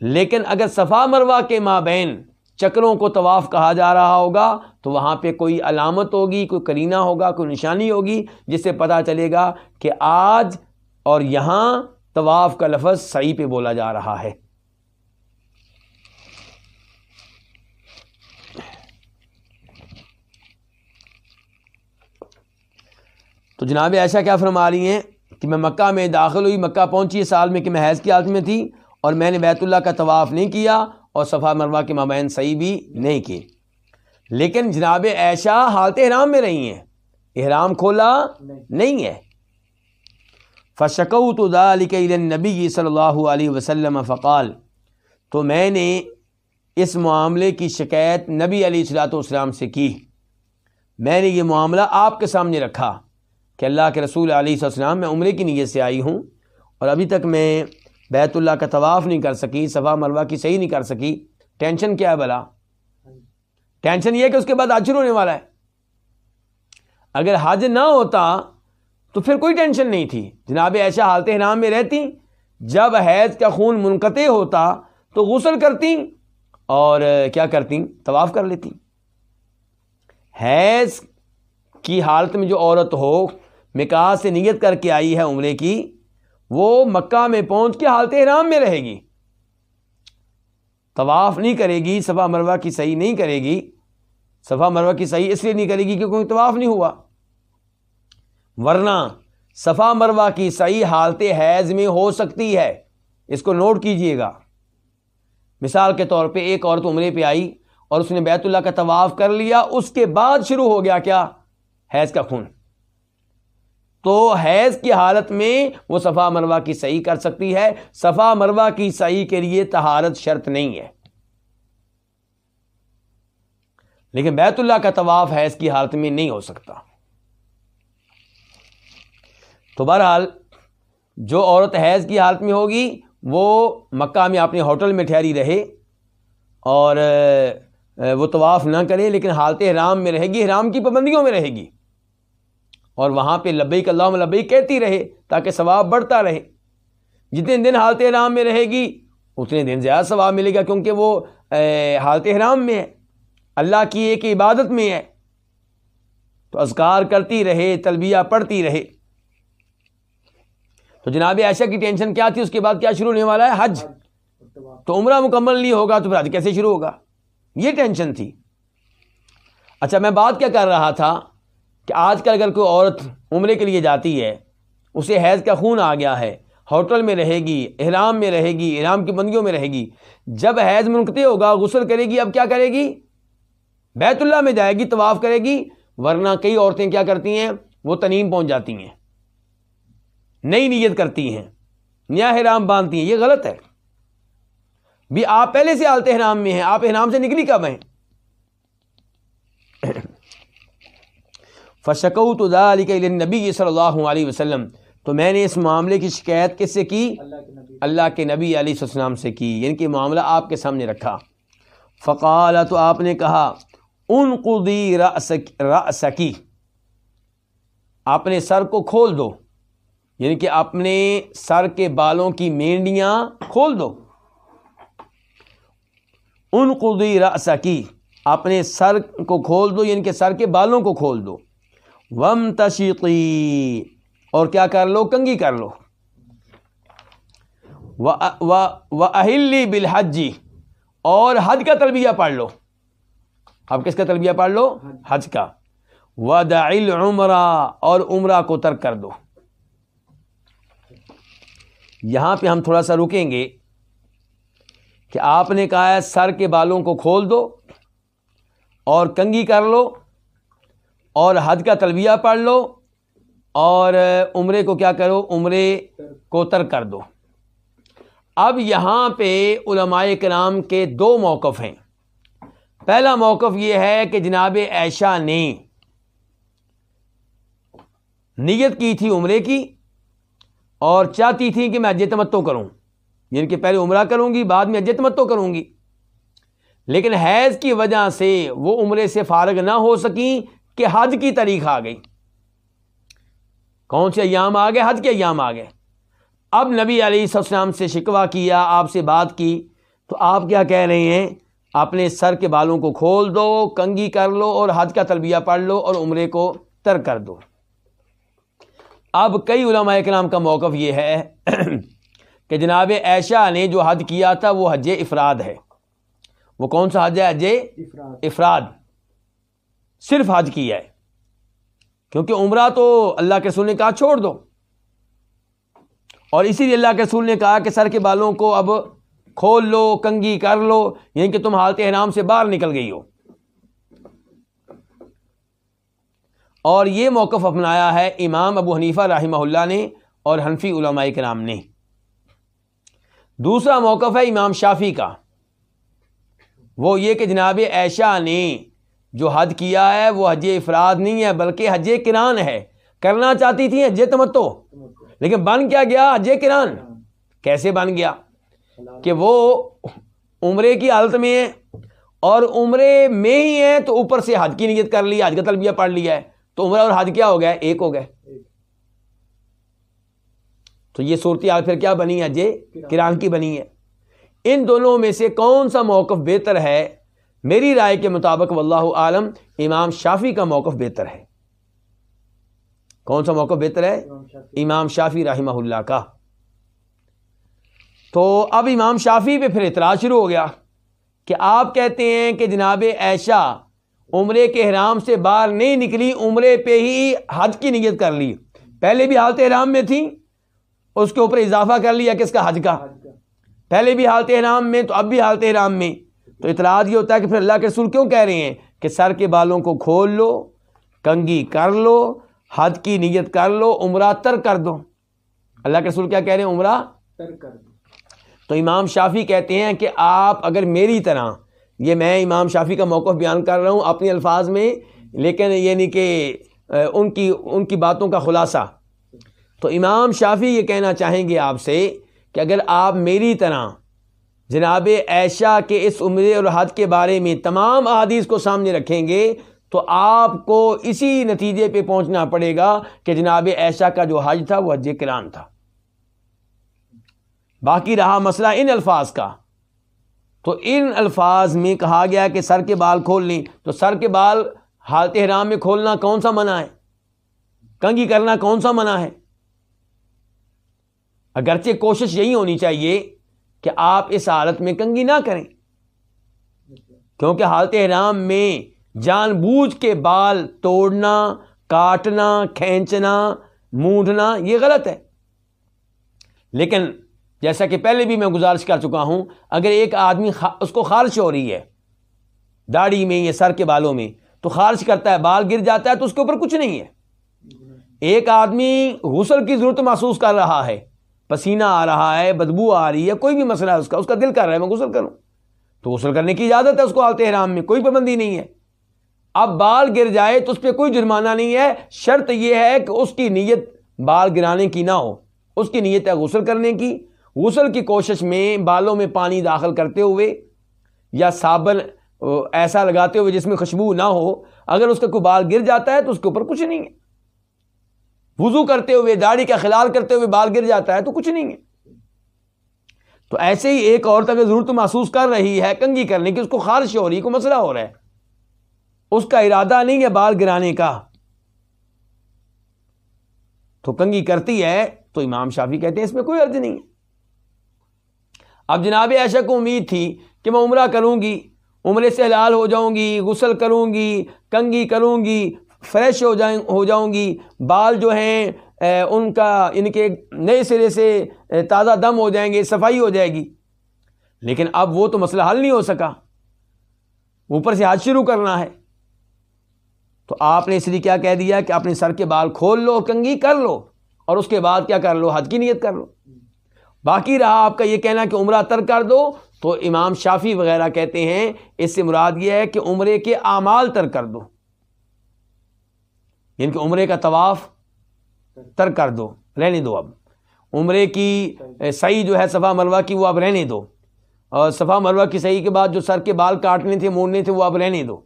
لیکن اگر صفا مروا کے مابین چکروں کو طواف کہا جا رہا ہوگا، تو وہاں پہ کوئی علامت ہوگی، کوئی کرینہ ہوگا، کوئی نشانی ہوگی، جس سے پتہ چلے گا کہ آج اور یہاں طواف کا لفظ صحیح پہ بولا جا رہا ہے۔ تو جناب ایسا کیا فرما رہی ہیں کہ میں مکہ میں داخل ہوئی، مکہ پہنچی سال میں کہ میں حیض کی حالت میں تھی اور میں نے بیت اللہ کا طواف نہیں کیا اور صفا مروا کے مابین صحیح بھی نہیں کی۔ لیکن جناب ایشا حالت احرام میں رہی ہیں۔ احرام کھولا نہیں ہے۔ فشکو تو علی نبی صلی اللہ علیہ وسلم فقال، تو میں نے اس معاملے کی شکایت نبی علیہ السلاۃ والسلام سے کی۔ میں نے یہ معاملہ آپ کے سامنے رکھا کہ اللہ کے رسول علیہ السلام میں عمرے کی نیت سے آئی ہوں اور ابھی تک میں بیت اللہ کا طواف نہیں کر سکی، صفا مروا کی صحیح نہیں کر سکی۔ ٹینشن کیا ہے بلا ٹینشن یہ کہ اس کے بعد حج ہونے والا ہے۔ اگر حج نہ ہوتا تو پھر کوئی ٹینشن نہیں تھی۔ جناب ایسا حالت نام میں رہتی، جب حیض کا خون منقطع ہوتا تو غسل کرتی اور کیا کرتی طواف کر لیتی حیض کی حالت میں جو عورت ہو، مکاح سے نیت کر کے آئی ہے عمرے کی وہ مکہ میں پہنچ کے حالت احرام میں رہے گی۔ طواف نہیں کرے گی، صفا مروا کی صحیح نہیں کرے گی۔ صفا مروا کی صحیح اس لیے نہیں کرے گی کیونکہ طواف نہیں ہوا۔ ورنہ صفا مروا کی صحیح حالت حیض میں ہو سکتی ہے۔ اس کو نوٹ کیجیے گا۔ مثال کے طور پہ ایک عورت عمرے پہ آئی اور اس نے بیت اللہ کا طواف کر لیا، اس کے بعد شروع ہو گیا کیا؟ حیض کا خون۔ تو حیض کی حالت میں وہ صفا مروا کی صحیح کر سکتی ہے۔ صفا مروا کی صحیح کے لیے تہارت شرط نہیں ہے۔ لیکن بیت اللہ کا طواف حیض کی حالت میں نہیں ہو سکتا۔ تو بہرحال جو عورت حیض کی حالت میں ہوگی، وہ مکہ میں اپنے ہوٹل میں ٹھہری رہے اور وہ طواف نہ کرے، لیکن حالت حرام میں رہے گی حرام کی پابندیوں میں رہے گی۔ اور وہاں پہ لبیک اللہ لبئی کہتی رہے تاکہ ثواب بڑھتا رہے۔ جتنے دن حالت حرام میں رہے گی، اتنے دن زیادہ ثواب ملے گا کیونکہ وہ حالت حرام میں ہے۔ اللہ کی ایک عبادت میں ہے۔ تو اذکار کرتی رہے، تلبیہ پڑھتی رہے۔ تو جناب عائشہ کی ٹینشن کیا تھی؟ اس کے بعد کیا شروع ہونے والا ہے؟ حج۔ تو عمرہ مکمل نہیں ہوگا تو پھر حج کیسے شروع ہوگا؟ یہ ٹینشن تھی۔ اچھا میں بات کیا کر رہا تھا؟ کہ آج کل اگر کوئی عورت عمرے کے لیے جاتی ہے، اسے حیض کا خون آ گیا ہے، ہوٹل میں رہے گی، احرام میں رہے گی، احرام کی بندیوں میں رہے گی، جب حیض منقطع ہوگا، غسل کرے گی، اب کیا کرے گی؟ بیت اللہ میں جائے گی، طواف کرے گی، ورنہ کئی عورتیں کیا کرتی ہیں؟ وہ تنیم پہنچ جاتی ہیں۔ نئی نیت کرتی ہیں، نیا احرام باندھتی ہیں، یہ غلط ہے۔ بھی آپ پہلے سے آلتے احرام میں ہیں، آپ احرام سے نکلی کب ہیں؟ فشکو تو دا علی نبی صلی اللہ علیہ وسلم۔ تو میں نے اس معاملے کی شکایت کس سے کی؟ اللہ کے نبی۔ علیہ السلام سے کی یعنی کہ معاملہ آپ کے سامنے رکھا۔ فقال تو آپ نے کہا ان قدی رسکی اپنے سر کو کھول دو یعنی کہ اپنے سر کے بالوں کی مینڈیاں کھول دو۔ ان قدی رسکی اپنے سر کو کھول دو یعنی کہ سر کے بالوں کو کھول دو۔ وم تشیقی اور کیا کر لو؟ کنگی کر لو۔ و اہلی بالحجی اور حج کا تلبیہ پڑھ لو۔ اب کس کا تلبیہ پڑھ لو؟ حج کا۔ و دل عمرہ اور عمرہ کو ترک کر دو۔ یہاں پہ ہم تھوڑا سا رکیں گے کہ آپ نے کہا ہے سر کے بالوں کو کھول دو اور کنگی کر لو۔ اور حج کا تلبیہ پڑھ لو اور عمرے کو کیا کرو؟ عمرے کو تر کر دو۔ اب یہاں پہ علماء کرام کے دو موقف ہیں۔ پہلا موقف یہ ہے کہ جناب عائشہ نے نیت کی تھی عمرے کی اور چاہتی تھی کہ میں اجتمتو کروں۔ یعنی کہ پہلے عمرہ کروں گی، بعد میں اجتمتو کروں گی۔ لیکن حیض کی وجہ سے وہ عمرے سے فارغ نہ ہو سکیں۔ کہ حج کی تاریخ آ گئی۔ کون سے ایام آ گئے حج کے ایام آ گئے اب نبی علیہ السلام سے شکوہ کیا آپ سے بات کی تو آپ کیا کہہ رہے ہیں؟ اپنے سر کے بالوں کو کھول دو کنگی کر لو اور حج کا تلبیہ پڑھ لو اور عمرے کو تر کر دو۔ اب کئی علماء کرام کا موقف یہ ہے *clears throat* کہ جناب ایشا نے جو حج کیا تھا وہ حج افراد ہے۔ وہ کون سا حج ہے؟ حج افراد۔ صرف حج کیا ہے۔ کیونکہ عمرہ تو اللہ کے سول نے کہا چھوڑ دو۔ اور اسی لیے اللہ کے سول نے کہا کہ سر کے بالوں کو اب کھول لو کنگی کر لو یعنی کہ تم حالت احرام سے باہر نکل گئی ہو۔ اور یہ موقف اپنایا ہے امام ابو حنیفہ رحمہ اللہ نے اور حنفی علماء کرام نے۔ دوسرا موقف ہے امام شافی کا۔ وہ یہ کہ جناب ایشا نے جو حد کیا ہے وہ حج افراد نہیں ہے، بلکہ حج کران ہے۔ کرنا چاہتی تھی حج تمتو، لیکن بن کیا گیا حج کران؟ کیسے بن گیا؟ کہ وہ عمرے کی حالت میں ہے اور عمرے میں ہی ہے تو اوپر سے حج کی نیت کر لی، حج کا تلبیہ پڑھ لیا ہے۔ تو عمرہ اور حج کیا ہو گیا؟ ایک ہو گئے تو یہ صورتحال پھر کیا بنی ہے؟ جے کران کی بنی ہے۔ ان دونوں میں سے کون سا موقف بہتر ہے؟ میری رائے کے مطابق واللہ عالم امام شافی کا موقف بہتر ہے۔ کون سا موقف بہتر ہے؟ امام شافی رحمہ اللہ کا۔ تو اب امام شافی پہ پھر اعتراض شروع ہو گیا کہ آپ کہتے ہیں کہ جناب ایشا عمرے کے احرام سے باہر نہیں نکلی عمرے پہ ہی حج کی نیت کر لی۔ پہلے بھی حالت احرام میں تھی اس کے اوپر اضافہ کر لیا کس کا۔ حج کا۔ پہلے بھی حالت احرام میں تو اب بھی حالت احرام میں۔ تو اطلاع یہ ہوتا ہے کہ پھر اللہ کے رسول کیوں کہہ رہے ہیں کہ سر کے بالوں کو کھول لو کنگی کر لو حج کی نیت کر لو عمرہ تر کر دو۔ اللہ کے رسول کیا کہہ رہے ہیں؟ عمرہ تر کر دو۔ تو امام شافی کہتے ہیں کہ آپ اگر میری طرح یہ میں امام شافی کا موقف بیان کر رہا ہوں اپنے الفاظ میں لیکن یعنی کہ ان کی ان کی باتوں کا خلاصہ۔ تو امام شافی یہ کہنا چاہیں گے آپ سے کہ اگر آپ میری طرح جناب ایشا کے اس عمر اور حد کے بارے میں تمام احادیث کو سامنے رکھیں گے، تو آپ کو اسی نتیجے پہ پہنچنا پڑے گا کہ جناب ایشا کا جو حج تھا وہ حج کران تھا۔ باقی رہا مسئلہ ان الفاظ کا۔ تو ان الفاظ میں کہا گیا کہ سر کے بال کھول لیں۔ تو سر کے بال حالت حرام میں کھولنا کون سا منع ہے؟ کنگھی کرنا کون سا منع ہے؟ اگرچہ کوشش یہی ہونی چاہیے کہ آپ اس حالت میں کنگھی نہ کریں۔ کیونکہ حالت حرام میں جان بوجھ کے بال توڑنا، کاٹنا، کھینچنا مونڈنا یہ غلط ہے۔ لیکن جیسا کہ پہلے بھی میں گزارش کر چکا ہوں، اگر ایک آدمی اس کو خارش ہو رہی ہے داڑھی میں یا سر کے بالوں میں، تو خارش کرتا ہے، بال گر جاتا ہے تو اس کے اوپر کچھ نہیں ہے۔ ایک آدمی غسل کی ضرورت محسوس کر رہا ہے پسینہ آ رہا ہے، بدبو آ رہی ہے، کوئی بھی مسئلہ ہے اس کا اس کا دل کر رہا ہے، میں غسل کروں۔ تو غسل کرنے کی اجازت ہے اس کو آتے حرام میں، کوئی پابندی نہیں ہے۔ اب بال گر جائے تو اس پہ کوئی جرمانہ نہیں ہے۔ شرط یہ ہے کہ اس کی نیت بال گرانے کی نہ ہو۔ اس کی نیت ہے غسل کرنے کی۔ غسل کی کوشش میں بالوں میں پانی داخل کرتے ہوئے یا صابن ایسا لگاتے ہوئے جس میں خوشبو نہ ہو۔ اگر اس کا کوئی بال گر جاتا ہے تو اس کے اوپر کچھ نہیں ہے۔ وضو کرتے ہوئے، داڑھی کا خلال کرتے ہوئے بال گر جاتا ہے تو کچھ نہیں ہے۔ تو ایسے ہی ایک عورت اگر ضرورت محسوس کر رہی ہے، کنگھی کرنے کی اس کو خارش ہو رہی ہے، کوئی مسئلہ ہو رہا ہے۔ اس کا ارادہ نہیں ہے بال گرانے کا۔ تو کنگھی کرتی ہے تو امام شافی کہتے ہیں، اس میں کوئی عرض نہیں ہے۔ اب جناب ایشا کو امید تھی کہ میں عمرہ کروں گی، عمرے سے حلال ہو جاؤں گی، غسل کروں گی، کنگھی کروں گی فریش ہو جائیں ہو جاؤں گی۔ بال جو ہیں ان کا، ان کے نئے سرے سے تازہ دم ہو جائیں گے، صفائی ہو جائے گی۔ لیکن اب وہ تو مسئلہ حل نہیں ہو سکا۔ اوپر سے حج شروع کرنا ہے۔ تو آپ نے اس لیے کیا کہہ دیا کہ اپنے سر کے بال کھول لو، کنگھی کر لو، اور اس کے بعد کیا کر لو؟ حج کی نیت کر لو۔ باقی رہا آپ کا یہ کہنا کہ عمرہ تر کر دو۔ تو امام شافی وغیرہ کہتے ہیں، اس سے مراد یہ ہے کہ عمرے کے اعمال تر کر دو۔ یعنی کہ عمرے کا طواف تر کر دو، رہنے دو اب۔ عمرے کی صحیح جو ہے صفا مروا کی وہ اب رہنے دو۔ اور صفا مروا کی صحیح کے بعد جو سر کے بال کاٹنے تھے، موڑنے تھے، وہ اب رہنے دو۔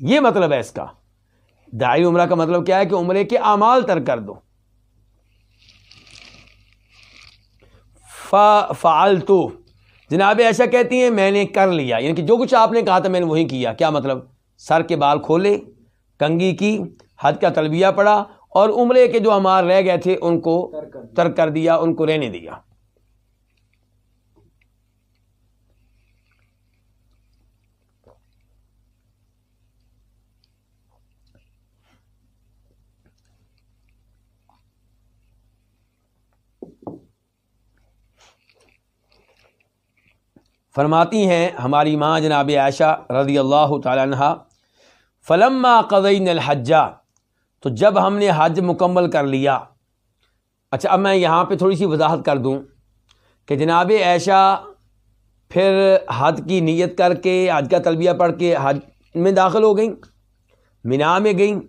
یہ مطلب ہے اس کا۔ دائی عمرہ کا مطلب کیا ہے کہ عمرے کے اعمال تر کر دو۔ فعلتو۔ جناب ایسا کہتی ہیں، میں نے کر لیا۔ یعنی کہ جو کچھ آپ نے کہا تھا، میں نے وہی کیا۔ کیا مطلب؟ سر کے بال کھولے۔ کنگھی کی، حد کا تلبیہ پڑا اور عمرے کے جو امار رہ گئے تھے، ان کو ترک کر دیا، ان کو رہنے دیا۔ فرماتی ہیں، ہماری ماں جناب عائشہ رضی اللہ تعالیٰ عنہ فلما قدین الحجہ تو جب ہم نے حج مکمل کر لیا اچھا اب میں یہاں پہ تھوڑی سی وضاحت کر دوں کہ جناب عائشہ پھر حج کی نیت کر کے، حج کا تلبیہ پڑھ کے حج میں داخل ہو گئیں، مینا میں گئیں،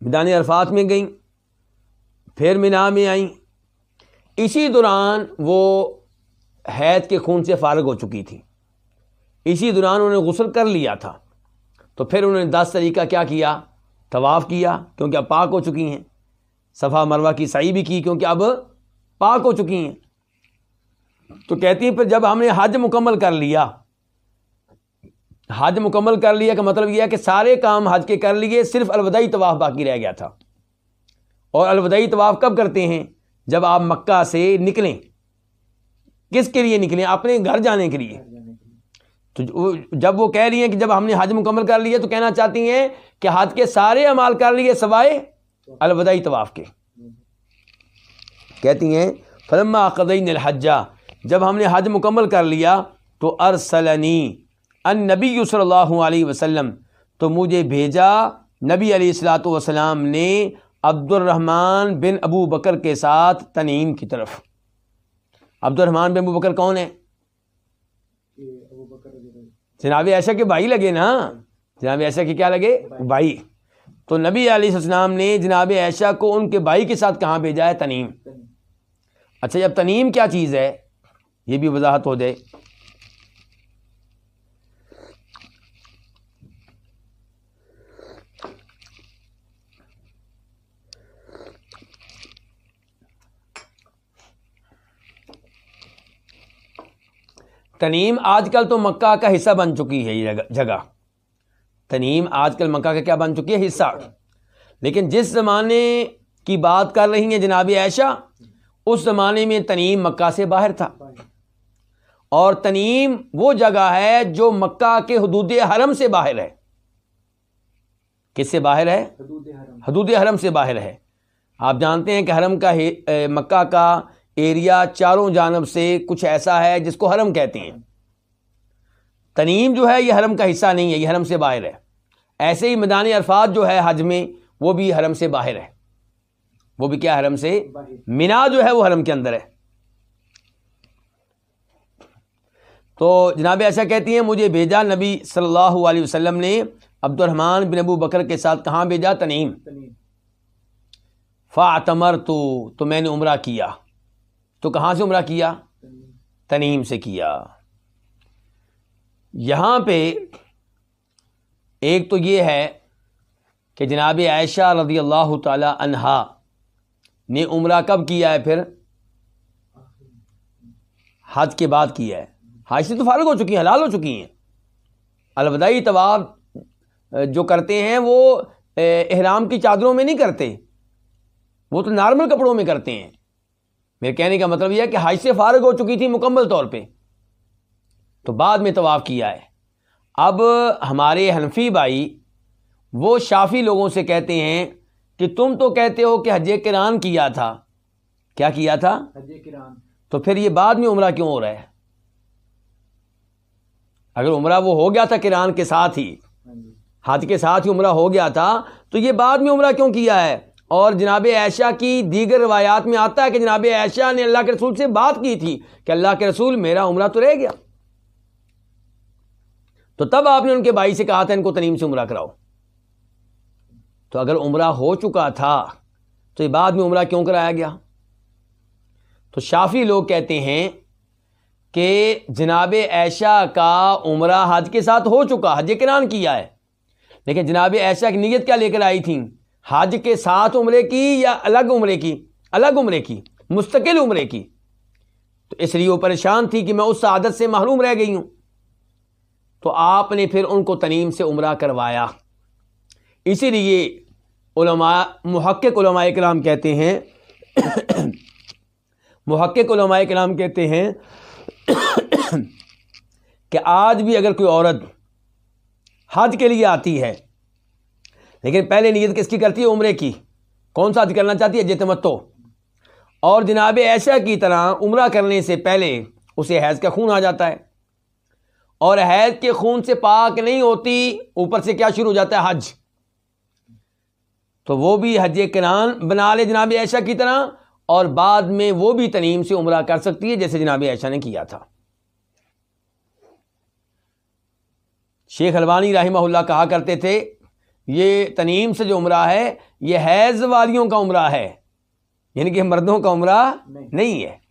میدان عرفات میں گئیں، پھر مینا میں آئیں۔ اسی دوران وہ حید کے خون سے فارغ ہو چکی تھی۔ اسی دوران انہوں نے غسل کر لیا تھا۔ تو پھر انہوں نے دس طریقہ کیا کیا؟ طواف کیا، کیونکہ اب پاک ہو چکی ہیں۔ صفا مروہ کی صحیح بھی کی، کیونکہ اب پاک ہو چکی ہیں۔ تو کہتی ہیں، پھر جب ہم نے حج مکمل کر لیا، حج مکمل کر لیا، کا مطلب یہ ہے کہ سارے کام حج کے کر لیے، صرف الوداعی طواف باقی رہ گیا تھا۔ اور الوداعی طواف کب کرتے ہیں؟ جب آپ مکہ سے نکلیں۔ کس کے لیے نکلے اپنے گھر جانے کے لیے۔ تو جب وہ کہہ رہی ہیں کہ جب ہم نے حج مکمل کر لیے تو کہنا چاہتی ہیں کہ حج کے سارے امال کر لیے سوائے الوداعی طواف کے۔ کہتی ہیں، فلما قدین الحجہ جب ہم نے حج مکمل کر لیا تو ارسلنی، ان نبی صلی اللہ علیہ وسلم، تو مجھے بھیجا نبی علیہ السلاۃ والسلام نے عبد الرحمن بن ابو بکر کے ساتھ تنیم کی طرف۔ عبد الرحمان بن بکر کون ہے؟ جناب ایسا کہ بھائی لگے نا؟ جناب ایسا کہ کیا لگے؟ بھائی۔ تو نبی علیہ السلام نے جناب ایشا کو ان کے بھائی کے ساتھ کہاں بھیجا ہے؟ تنیم اچھا جب تنیم کیا چیز ہے؟ یہ بھی وضاحت ہو جائے۔ تنیم آج کل تو مکہ کا حصہ بن چکی ہے یہ جگہ تنیم آج کل مکہ کا کیا بن چکی ہے؟ حصہ۔ لیکن جس زمانے کی بات کر رہی ہیں جناب عائشہ اس زمانے میں تنیم مکہ سے باہر تھا۔ اور تنیم وہ جگہ ہے جو مکہ کے حدود حرم سے باہر ہے۔ کس سے باہر ہے؟ حدود حرم۔ سے باہر ہے۔ آپ جانتے ہیں کہ حرم کا مکہ کا ایریا چاروں جانب سے کچھ ایسا ہے جس کو حرم کہتے ہیں۔ تنیم جو ہے، یہ حرم کا حصہ نہیں ہے، یہ حرم سے باہر ہے۔ ایسے ہی میدان عرفات جو ہے حج میں، وہ بھی حرم سے باہر ہے۔ وہ بھی کیا حرم سے؟ مینا جو ہے، وہ حرم کے اندر ہے۔ تو جناب ایسا کہتی ہیں، مجھے بھیجا نبی صلی اللہ علیہ وسلم نے عبد الرحمان بن ابو بکر کے ساتھ کہاں بھیجا؟ تنیم فاطمر تو تو میں نے عمرہ کیا۔ تو کہاں سے عمرہ کیا؟ تنیم سے کیا۔ یہاں پہ ایک تو یہ ہے کہ جناب عائشہ رضی اللہ تعالی عنہا نے عمرہ کب کیا ہے پھر؟ حج کے بعد کیا ہے۔ حج سے تو فارغ ہو چکی ہیں، حلال ہو چکی ہیں۔ الوداعی طواب جو کرتے ہیں وہ احرام کی چادروں میں نہیں کرتے، وہ تو نارمل کپڑوں میں کرتے ہیں۔ میرے کہنے کا مطلب یہ ہے کہ حج سے فارغ ہو چکی تھی مکمل طور پہ۔ تو بعد میں طواف کیا ہے۔ اب ہمارے حنفی بھائی وہ شافی لوگوں سے کہتے ہیں کہ تم تو کہتے ہو کہ حج کران کیا تھا۔ کیا کیا تھا؟ حج کران۔ تو پھر یہ بعد میں عمرہ کیوں ہو رہا ہے؟ اگر عمرہ وہ ہو گیا تھا کران کے ساتھ ہی ہاں جی۔ حج کے ساتھ ہی عمرہ ہو گیا تھا تو یہ بعد میں عمرہ کیوں کیا ہے؟ اور جناب عائشہ کی دیگر روایات میں آتا ہے کہ جناب عائشہ نے اللہ کے رسول سے بات کی تھی کہ اللہ کے رسول میرا عمرہ تو رہ گیا۔ تو تب آپ نے ان کے بھائی سے کہا تھا ان کو تنیم سے عمرہ کراؤ۔ تو اگر عمرہ ہو چکا تھا تو یہ بعد میں عمرہ کیوں کرایا گیا؟ تو شافی لوگ کہتے ہیں کہ جناب عائشہ کا عمرہ حج کے ساتھ ہو چکا، حج کران کیا ہے۔ لیکن جناب عائشہ کی نیت کیا لے کر آئی تھیں؟ حج کے ساتھ عمرے کی یا الگ عمرے کی؟ الگ عمرے کی، مستقل عمرے کی۔ تو اس لیے وہ پریشان تھی کہ میں اس عادت سے محروم رہ گئی ہوں۔ تو آپ نے پھر ان کو تنیم سے عمرہ کروایا۔ اسی لیے علماء، محقق علماء کلام کہتے ہیں، محقق علماء کلام کہتے ہیں کہ آج بھی اگر کوئی عورت حج کے لیے آتی ہے لیکن پہلے نیت کس کی کرتی ہے؟ عمرے کی۔ کون سا حج کرنا چاہتی ہے؟ جتمتو اور جناب ایشا کی طرح عمرہ کرنے سے پہلے اسے حیض کا خون آ جاتا ہے۔ اور حیض کے خون سے پاک نہیں ہوتی، اوپر سے کیا شروع ہو جاتا ہے؟ حج۔ تو وہ بھی حج کران بنا لے جناب ایشا کی طرح، اور بعد میں وہ بھی تنیم سے عمرہ کر سکتی ہے، جیسے جناب ایشا نے کیا تھا۔ شیخ الوانی رحمہ اللہ کہا کرتے تھے یہ تنیم سے جو عمرہ ہے یہ حیض والیوں کا عمرہ ہے یعنی کہ مردوں کا عمرہ نہیں۔ ہے۔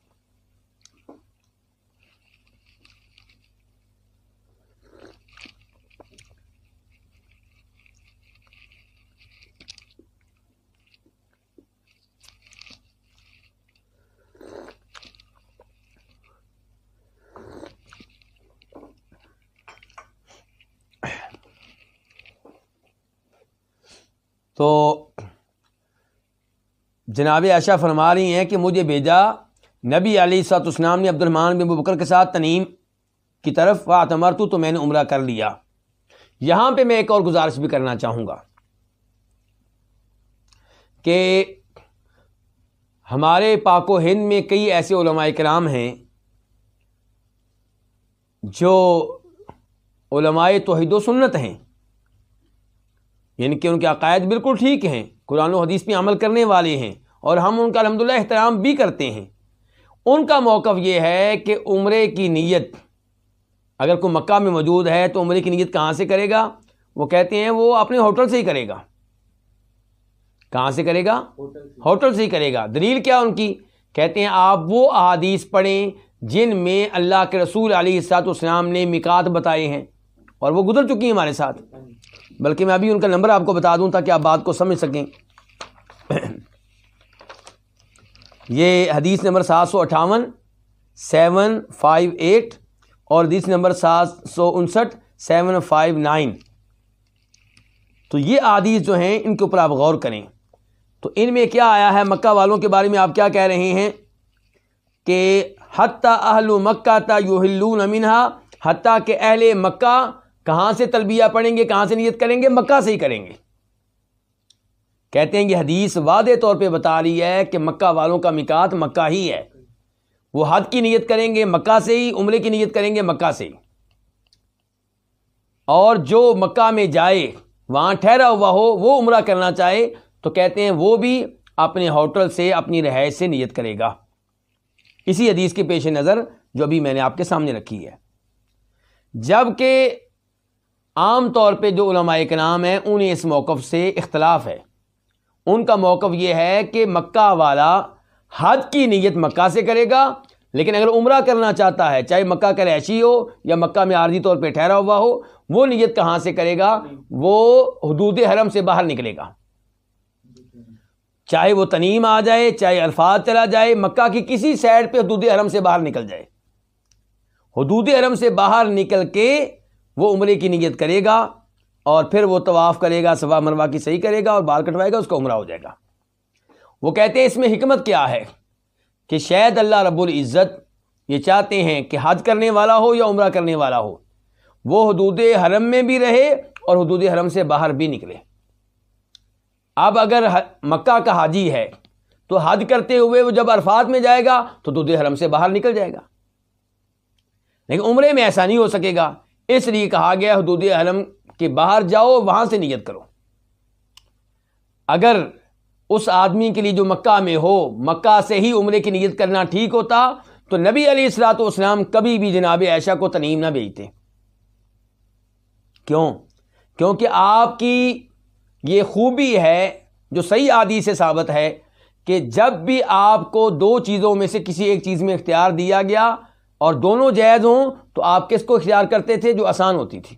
تو جناب عائشہ فرما رہی ہیں کہ مجھے بھیجا نبی علی سات اسلام نے عبد الرحمان بن بکر کے ساتھ تنیم کی طرف واتمر تو میں نے عمرہ کر لیا۔ یہاں پہ میں ایک اور گزارش بھی کرنا چاہوں گا کہ ہمارے پاک و ہند میں کئی ایسے علماء کرام ہیں جو علماء توحید و سنت ہیں۔ یعنی کہ ان کے عقائد بالکل ٹھیک ہیں قرآن و حدیث پہ عمل کرنے والے ہیں اور ہم ان کا الحمد احترام بھی کرتے ہیں۔ ان کا موقف یہ ہے کہ عمرے کی نیت اگر کوئی مکہ میں موجود ہے تو عمرے کی نیت کہاں سے کرے گا؟ وہ کہتے ہیں وہ اپنے ہوٹل سے ہی کرے گا۔ کہاں سے کرے گا؟ ہوٹل سے۔ ہی کرے گا۔ دلیل کیا ان کی؟ کہتے ہیں آپ وہ احادیث پڑھیں جن میں اللہ کے رسول علیہ السلاط اسلام نے مکات بتائے ہیں اور وہ گزر چکی ہیں ہمارے ساتھ۔ بلکہ میں ابھی ان کا نمبر آپ کو بتا دوں تاکہ آپ بات کو سمجھ سکیں۔ یہ حدیث نمبر سات سو اٹھاون، سیون فائیو ایٹ، اور حدیث نمبر سات سو انسٹھ، سیون فائیو نائن۔ تو یہ حدیث جو ہیں، ان کے اوپر آپ غور کریں۔ تو ان میں کیا آیا ہے؟ مکہ والوں کے بارے میں آپ کیا کہہ رہے ہیں؟ کہ حتیٰ اہل مکہ تا یو منہا، حتیٰ کہ اہل مکہ کہاں سے تلبیہ پڑھیں گے، کہاں سے نیت کریں گے، مکہ سے ہی کریں گے۔ کہتے ہیں کہ حدیث واضح طور پہ بتا رہی ہے کہ مکہ والوں کا مکات مکہ ہی ہے۔ وہ حد کی نیت کریں گے مکہ سے ہی، عمرے کی نیت کریں گے مکہ سے ہی۔ اور جو مکہ میں جائے، وہاں ٹھہرا ہوا ہو، وہ عمرہ کرنا چاہے، تو کہتے ہیں وہ بھی اپنے ہوٹل سے، اپنی رہائش سے نیت کرے گا۔ اسی حدیث کے پیش نظر جو ابھی میں نے آپ کے سامنے رکھی ہے۔ جبکہ عام طور پہ جو علماء کے نام ہیں، انہیں اس موقف سے اختلاف ہے۔ ان کا موقف یہ ہے کہ مکہ والا حد کی نیت مکہ سے کرے گا، لیکن اگر عمرہ کرنا چاہتا ہے، چاہے مکہ کا رہشی ہو یا مکہ میں عارضی طور پہ ٹھہرا ہوا ہو، وہ نیت کہاں سے کرے گا؟ وہ حدود حرم سے باہر نکلے گا۔ چاہے وہ تنیم آ جائے، چاہے الفاظ چلا جائے، مکہ کی کسی سائڈ پہ حدود حرم سے باہر نکل جائے۔ حدود حرم سے باہر نکل کے وہ عمرے کی نیت کرے گا اور پھر وہ طواف کرے گا صفا مروا کی صحیح کرے گا اور بال کٹوائے گا، اس کا عمرہ ہو جائے گا۔ وہ کہتے ہیں، اس میں حکمت کیا ہے کہ شاید اللہ رب العزت یہ چاہتے ہیں کہ حج کرنے والا ہو یا عمرہ کرنے والا ہو۔ وہ حدود حرم میں بھی رہے اور حدود حرم سے باہر بھی نکلے۔ اب اگر مکہ کا حاجی ہے تو حج کرتے ہوئے وہ جب عرفات میں جائے گا تو حدود حرم سے باہر نکل جائے گا۔ لیکن عمرے میں ایسا نہیں ہو سکے گا اس لیے کہا گیا حدود حرم کہ باہر جاؤ، وہاں سے نیت کرو۔ اگر اس آدمی کے لیے جو مکہ میں ہو، مکہ سے ہی عمرے کی نیت کرنا ٹھیک ہوتا، تو نبی علی اصلاۃ والسلام کبھی بھی جناب عائشہ کو تنیم نہ بھیجتے۔ کیوں؟ کیونکہ آپ کی یہ خوبی ہے، جو صحیح عادی سے ثابت ہے کہ جب بھی آپ کو دو چیزوں میں سے کسی ایک چیز میں اختیار دیا گیا اور دونوں جائز ہوں تو آپ کس کو اختیار کرتے تھے جو آسان ہوتی تھی؟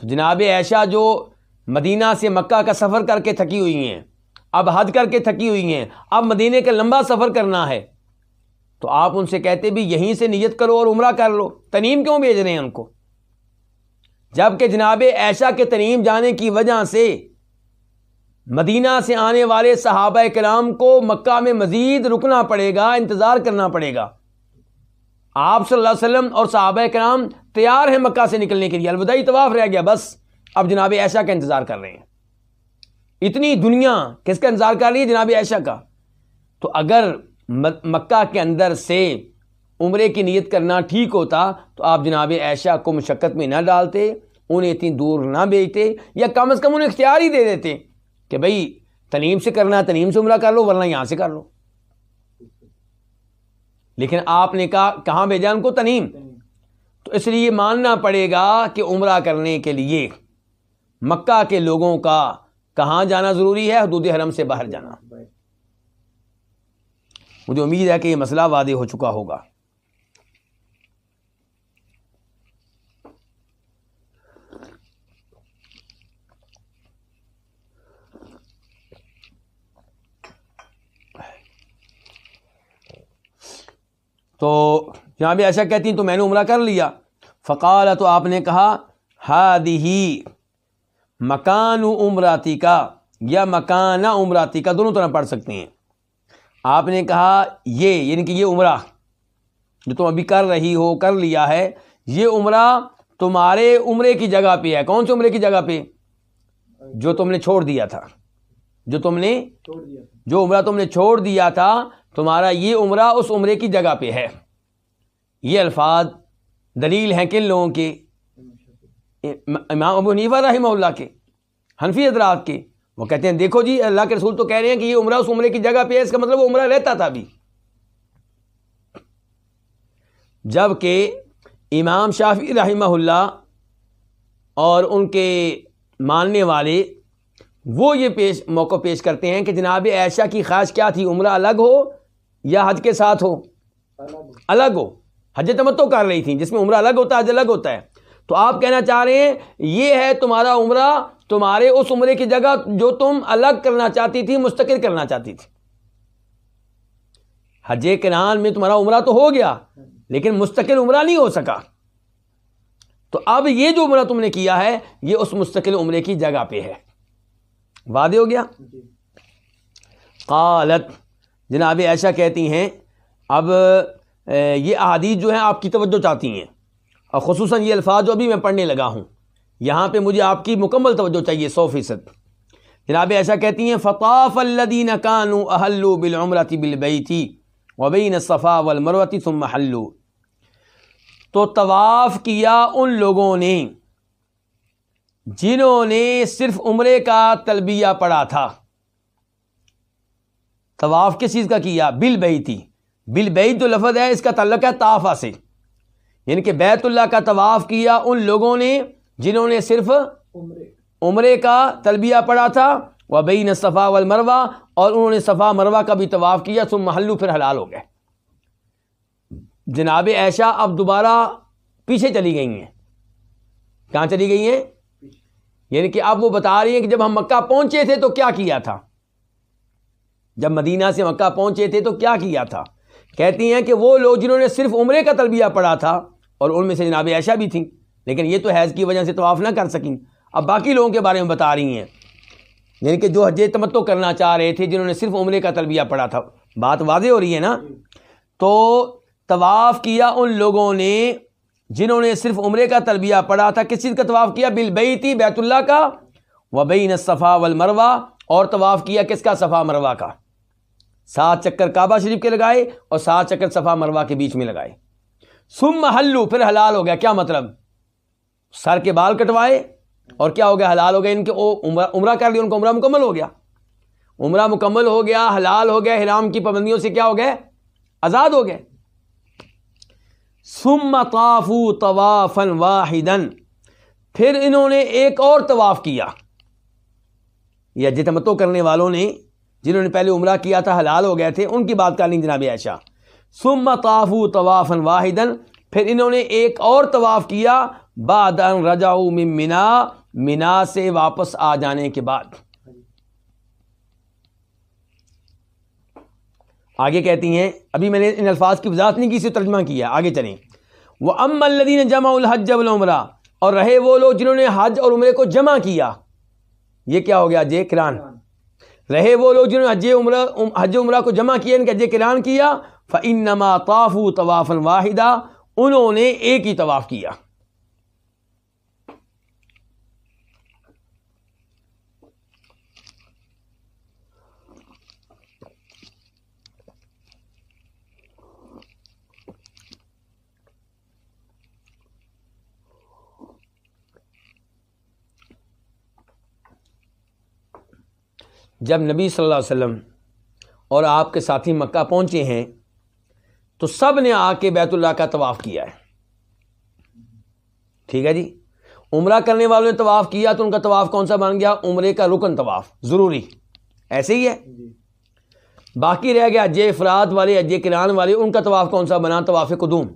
تو جناب ایشا جو مدینہ سے مکہ کا سفر کر کے تھکی ہوئی ہیں، اب حد کر کے تھکی ہوئی ہیں، اب مدینے کا لمبا سفر کرنا ہے، تو آپ ان سے کہتے بھی یہیں سے نیت کرو اور عمرہ کر لو تنیم کیوں بھیج رہے ہیں ان کو؟ جبکہ جناب ایشا کے تنیم جانے کی وجہ سے مدینہ سے آنے والے صحابہ کرام کو مکہ میں مزید رکنا پڑے گا، انتظار کرنا پڑے گا۔ آپ صلی اللہ علیہ وسلم اور صحابہ کرام تیار ہیں مکہ سے نکلنے کے لیے، الوداعی طواف رہ گیا، بس اب جناب ایشا کا انتظار کر رہے ہیں۔ اتنی دنیا کس کا انتظار کر رہی ہے جناب ایشا کا؟ تو اگر مکہ کے اندر سے عمرے کی نیت کرنا ٹھیک ہوتا، تو آپ جناب ایشا کو مشقت میں نہ ڈالتے، انہیں اتنی دور نہ بیچتے یا کم از کم انہیں اختیار ہی دے دیتے کہ بھائی تنیم سے کرنا تنیم سے عمرہ کر لو، ورنہ یہاں سے کر لو۔ لیکن آپ نے کہا، کہاں بھیجا ان کو تنیم؟ تو اس لیے ماننا پڑے گا کہ عمرہ کرنے کے لیے مکہ کے لوگوں کا کہاں جانا ضروری ہے، حدود حرم سے باہر جانا۔ مجھے امید ہے کہ یہ مسئلہ وعدے ہو چکا ہوگا۔ تو یہاں بھی ایسا کہتی ہیں تو میں نے عمرہ کر لیا۔ فقال تو آپ نے کہا ہادی مکان عمراتی کا یا مکان عمراتی کا دونوں طرح پڑھ سکتے ہیں۔ آپ نے کہا یہ یعنی کہ یہ عمرہ جو تم ابھی کر رہی ہو کر لیا ہے یہ عمرہ تمہارے عمرے کی جگہ پہ ہے۔ کون سے عمرے کی جگہ پہ؟ جو تم نے چھوڑ دیا تھا۔ جو تم نے جو عمرہ تم نے چھوڑ دیا تھا تمہارا یہ عمرہ اس عمرے کی جگہ پہ ہے۔ یہ الفاظ دلیل ہیں کن لوگوں کے؟ امام ابو نیفا رحمہ اللہ کے، حنفی حضرات کے۔ وہ کہتے ہیں، دیکھو جی اللہ کے رسول تو کہہ رہے ہیں کہ یہ عمرہ اس عمرے کی جگہ پہ ہے، اس کا مطلب وہ عمرہ رہتا تھا ابھی جبکہ امام شافی رحمہ اللہ اور ان کے ماننے والے وہ یہ پیش، موقع پیش کرتے ہیں کہ جناب عائشہ کی خواہش کیا تھی؟ عمرہ الگ ہو یا حج کے ساتھ ہو؟ الگ ہو۔ حج تمتو کر رہی تھی جس میں عمرہ الگ ہوتا ہے حج الگ ہوتا ہے۔ تو آپ کہنا چاہ رہے ہیں یہ ہے تمہارا عمرہ تمہارے اس عمرے کی جگہ جو تم الگ کرنا چاہتی تھی مستقل کرنا چاہتی تھی۔ حج کنان میں تمہارا عمرہ تو ہو گیا لیکن مستقل عمرہ نہیں ہو سکا۔ تو اب یہ جو عمرہ تم نے کیا ہے یہ اس مستقل عمرے کی جگہ پہ ہے۔ وعدے ہو گیا؟ جی۔ قالت جناب ایشا کہتی ہیں، اب یہ احادیث جو ہیں آپ کی توجہ چاہتی ہیں۔ اور خصوصاً یہ الفاظ جو ابھی میں پڑھنے لگا ہوں۔ یہاں پہ مجھے آپ کی مکمل توجہ چاہیے، سو فیصد۔ جناب ایسا کہتی ہیں، فطاف الدین کانو اہلو بالعمرتی بالبیتی وبین صفا والمروتی ثم حلو تو طواف کیا ان لوگوں نے جنہوں نے صرف عمرے کا تلبیہ پڑھا تھا؟ طواف کس چیز کا کیا؟ بل بئی تھی بل بئی جو لفظ ہے اس کا تعلق ہے طافہ سے. یعنی کہ بیت اللہ کا طواف کیا ان لوگوں نے جنہوں نے صرف عمرے. کا تلبیہ پڑا تھا. وہ بئی نے صفا و مروا اور انہوں نے صفا مروا کا بھی طواف کیا سم محلو پھر حلال ہو گئے. جناب ایشا اب دوبارہ پیچھے چلی گئی ہیں. کہاں چلی گئی ہیں؟ یعنی کہ اب وہ بتا رہی ہیں کہ جب ہم مکہ پہنچے تھے تو کیا کیا تھا؟ جب مدینہ سے مکہ پہنچے تھے تو کیا کیا تھا؟ کہتی ہیں کہ وہ لوگ جنہوں نے صرف عمرے کا تلبیہ پڑھا تھا اور ان میں سے جناب عائشہ بھی تھیں، لیکن یہ تو حیض کی وجہ سے طواف نہ کر سکیں۔ اب باقی لوگوں کے بارے میں بتا رہی ہیں۔ یعنی کہ جو حج تمتو کرنا چاہ رہے تھے، جنہوں نے صرف عمرے کا تلبیہ پڑھا تھا۔ بات واضح ہو رہی ہے نا؟ تو طواف کیا ان لوگوں نے جنہوں نے صرف عمرے کا تلبیہ پڑھا تھا؟ کس چیز کا طواف کیا؟ بل تھی بیت اللہ کا۔ وہ بین صفا والمروا اور طواف کیا کس کا؟ صفا مروا کا۔ سات چکر کعبہ شریف کے لگائے اور سات چکر صفا مروا کے بیچ میں لگائے۔ سم محلو پھر حلال ہو گیا۔ کیا مطلب؟ سر کے بال کٹوائے اور کیا ہو گیا؟ حلال ہو گیا ان کے عمرہ کر لیا، ان کو عمرہ مکمل ہو گیا۔ عمرہ مکمل ہو گیا، حلال ہو گیا حرام کی پابندیوں سے کیا ہو گیا آزاد ہو گئے۔ سم طافو طوافن واحدن پھر انہوں نے ایک اور طواف کیا۔ یا جتمتو کرنے والوں نے جنہوں نے پہلے عمرہ کیا تھا، حلال ہو گئے تھے، ان کی بات کر لیں جناب عائشہ۔ سم طافو طواف واحدن پھر انہوں نے ایک اور طواف کیا، بعد ان رجاؤ منا منا سے واپس آ جانے کے بعد۔ آگے کہتی ہیں، ابھی میں نے ان الفاظ کی وضاحت نہیں کی اسے ترجمہ کیا، آگے چلیں۔ وہ ام الدین جمع الحج والعمرہ اور رہے وہ لوگ جنہوں نے حج اور عمرے کو جمع کیا۔ یہ کیا ہو گیا، جے کران رہے وہ لوگ جنہوں نے حج عمرہ حج عمرہ کو جمع کیا، ان کا حج کران کیا فنما طاف طواف واحدہ انہوں نے ایک ہی طواف کیا۔ جب نبی صلی اللہ علیہ وسلم اور آپ کے ساتھی مکہ پہنچے ہیں تو سب نے آ کے بیت اللہ کا طواف کیا ہے۔ ٹھیک ہے جی؟ عمرہ کرنے والوں نے طواف کیا تو ان کا طواف کون سا بن گیا؟ عمرے کا رکن طواف ضروری۔ ایسے ہی ہے؟ جی۔ باقی رہ گیا اجے افراد والے اجے کران والے ان کا طواف کون سا بنا؟ طواف قدوم۔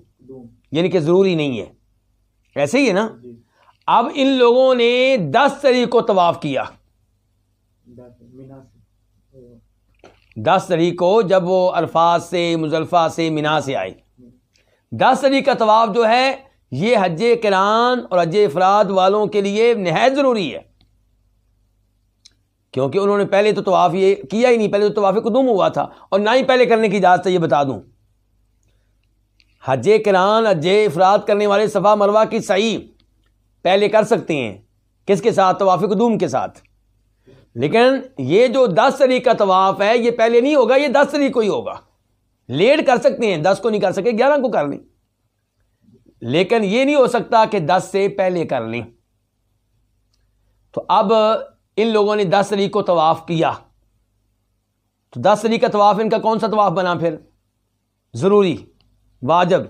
یعنی کہ ضروری نہیں ہے۔ ایسے ہی ہے نا؟ جی۔ اب ان لوگوں نے دس تاریخ کو طواف کیا۔ دس تاریخ کو جب وہ الفاظ سے مزلفہ سے مینا سے آئے۔ دس تاریخ کا طواف جو ہے، یہ حج کران اور حج افراد والوں کے لیے نہایت ضروری ہے۔ کیونکہ انہوں نے پہلے تو طواف یہ کیا ہی نہیں، پہلے تو طواف قدوم ہوا تھا۔ اور نہ ہی پہلے کرنے کی اجازت ہے، یہ بتا دوں۔ حج کران حج افراد کرنے والے صفا مروا کی صحیح پہلے کر سکتے ہیں۔ کس کے ساتھ؟ طواف قدوم کے ساتھ۔ لیکن یہ جو دس تاریخ کا طواف ہے یہ پہلے نہیں ہوگا یہ دس تاریخ کو ہی ہوگا۔ لیٹ کر سکتے ہیں دس کو نہیں کر سکے گیارہ کو کر لیں۔ لیکن یہ نہیں ہو سکتا کہ دس سے پہلے کر لیں۔ تو اب ان لوگوں نے دس تاریخ کو طواف کیا۔ تو دس تاریخ کا طواف ان کا کون سا طواف بنا پھر؟ ضروری واجب۔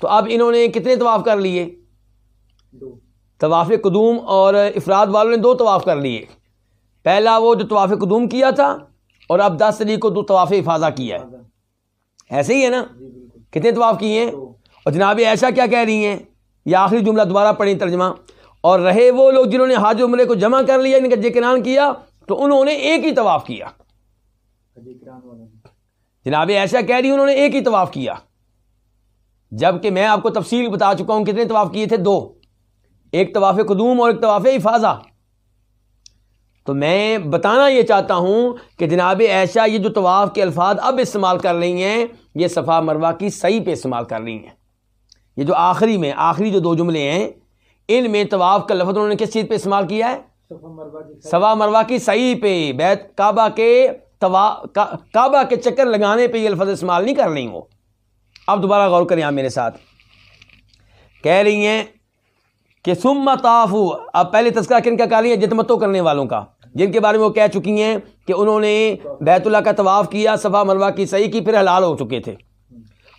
تو اب انہوں نے کتنے طواف کر لیے؟ طواف قدوم اور افراد والوں نے دو طواف کر لیے۔ پہلا وہ جو طواف قدوم کیا تھا اور اب دس تاریخ کو دو طواف افاظہ کیا ہے۔ ایسے ہی ہے نا؟ جی، کتنے طواف کیے ہیں؟ اور جناب ایسا کیا کہہ رہی ہیں؟ یہ آخری جملہ دوبارہ پڑھیں ترجمہ۔ اور رہے وہ لوگ جنہوں نے حاج عمرے کو جمع کر لیا ان کا ذکران کیا تو انہوں نے ایک ہی طواف کیا۔ جناب ایسا کہہ رہی انہوں نے ایک ہی طواف کیا۔ جبکہ میں آپ کو تفصیل بتا چکا ہوں کتنے طواف کیے تھے دو۔ ایک طواف قدوم اور ایک طواف افاظہ تو میں بتانا یہ چاہتا ہوں کہ جناب ایشا یہ جو طواف کے الفاظ اب استعمال کر رہی ہیں یہ صفا مروا کی صحیح پہ استعمال کر رہی ہیں۔ یہ جو آخری میں آخری جو دو جملے ہیں ان میں طواف کا لفظ انہوں نے کس چیز پہ استعمال کیا ہے؟ صفا مروا کی صحیح پہ۔ بیت کعبہ کے کعبہ کے چکر لگانے پہ یہ الفاظ استعمال نہیں کر رہی وہ۔ اب دوبارہ غور کریں آپ میرے ساتھ۔ کہہ رہی ہیں کہ سم تافو اب پہلے تذکرہ کن کا کہہ رہی ہے جتمتو کرنے والوں کا۔ جن کے بارے میں وہ کہہ چکی ہیں کہ انہوں نے بیت اللہ کا طواف کیا، صفا مروا کی صحیح کی، پھر حلال ہو چکے تھے۔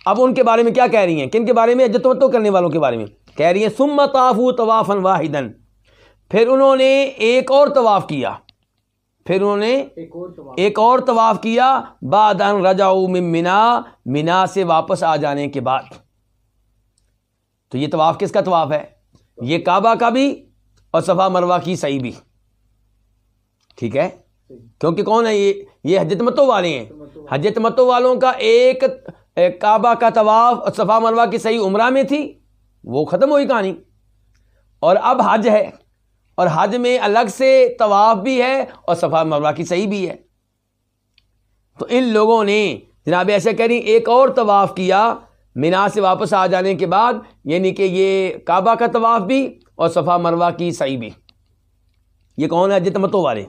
اب ان کے بارے میں کیا کہہ رہی ہیں؟ کن کے بارے میں؟ جتمتو کرنے والوں کے بارے میں۔ کہہ رہی ہیں سم تافو طواف واحد پھر انہوں نے ایک اور طواف کیا۔ پھر انہوں نے ایک اور طواف کیا۔ بعد ان رجا منا۔ منا سے واپس آ جانے کے بعد۔ تو یہ طواف کس کا طواف ہے؟ یہ کعبہ کا بھی اور صفا مروا کی صحیح بھی۔ ٹھیک ہے؟ کیونکہ کون ہے یہ؟ یہ حجت متو والے ہیں۔ حجت متو والوں کا ایک کعبہ کا طواف صفا مروا کی صحیح عمرہ میں تھی، وہ ختم ہوئی کہانی۔ اور اب حج ہے۔ اور حج میں الگ سے طواف بھی ہے اور صفا مروا کی صحیح بھی ہے۔ تو ان لوگوں نے جناب ایسے کہہ ایک اور طواف کیا، مینا سے واپس آ جانے کے بعد یعنی کہ یہ کعبہ کا طواف بھی اور صفا مروا کی صحیح بھی۔ یہ کون ہے؟ جتمتوں والے۔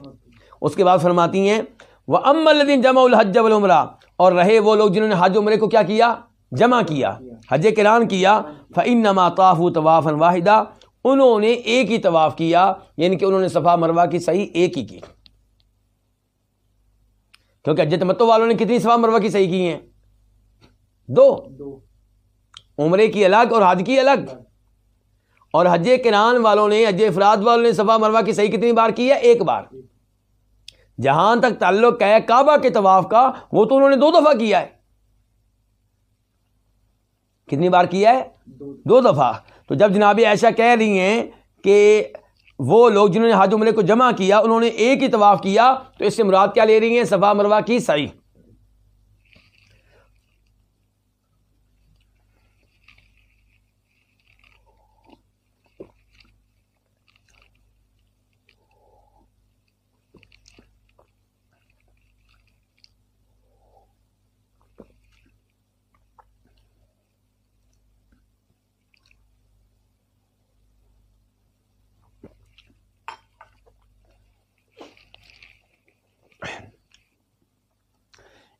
اس کے بعد فرماتی ہیں وہ ام الدین جمع الحج والعمرہ اور رہے وہ لوگ جنہوں نے حج عمرے کو کیا کیا؟ جمع کیا حج کران کیا۔ فعن نما طاف طواف واحدہ انہوں نے ایک ہی طواف کیا یعنی کہ انہوں نے صفا مروا کی صحیح ایک ہی کی۔ کیونکہ حج تمتو والوں نے کتنی صفا مروا کی صحیح کی ہیں؟ دو۔ عمرے کی الگ اور حج کی الگ۔ اور حج کران والوں نے، حج افراد والوں نے صفا مروا کی صحیح کتنی بار کی ہے؟ ایک بار۔ جہاں تک تعلق ہے کعبہ کے طواف کا، وہ تو انہوں نے دو دفعہ کیا ہے۔ کتنی بار کیا ہے؟ دو دفعہ۔ تو جب جناب ایسا کہہ رہی ہیں کہ وہ لوگ جنہوں نے حج عمرے کو جمع کیا، انہوں نے ایک ہی طواف کیا، تو اس سے مراد کیا لے رہی ہیں؟ صفا مروا کی صحیح۔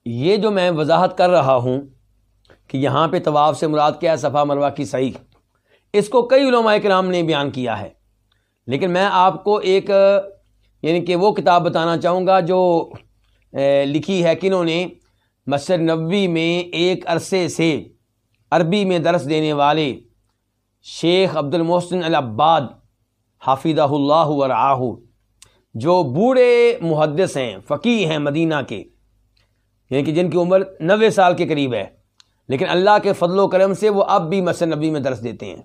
یہ جو میں وضاحت کر رہا ہوں کہ یہاں پہ طواف سے مراد کیا ہے؟ صفا مروا کی صحیح۔ اس کو کئی علماء کرام نے بیان کیا ہے۔ لیکن میں آپ کو ایک یعنی کہ وہ کتاب بتانا چاہوں گا جو لکھی ہے کنہوں نے مسجد نبوی میں ایک عرصے سے عربی میں درس دینے والے شیخ عبد المحسن العباد حافظہ اللہ ورآہ جو بوڑھے محدث ہیں فقی ہیں مدینہ کے۔ یعنی کہ جن کی عمر نوے سال کے قریب ہے، لیکن اللہ کے فضل و کرم سے وہ اب بھی مسجد نبی میں درس دیتے ہیں۔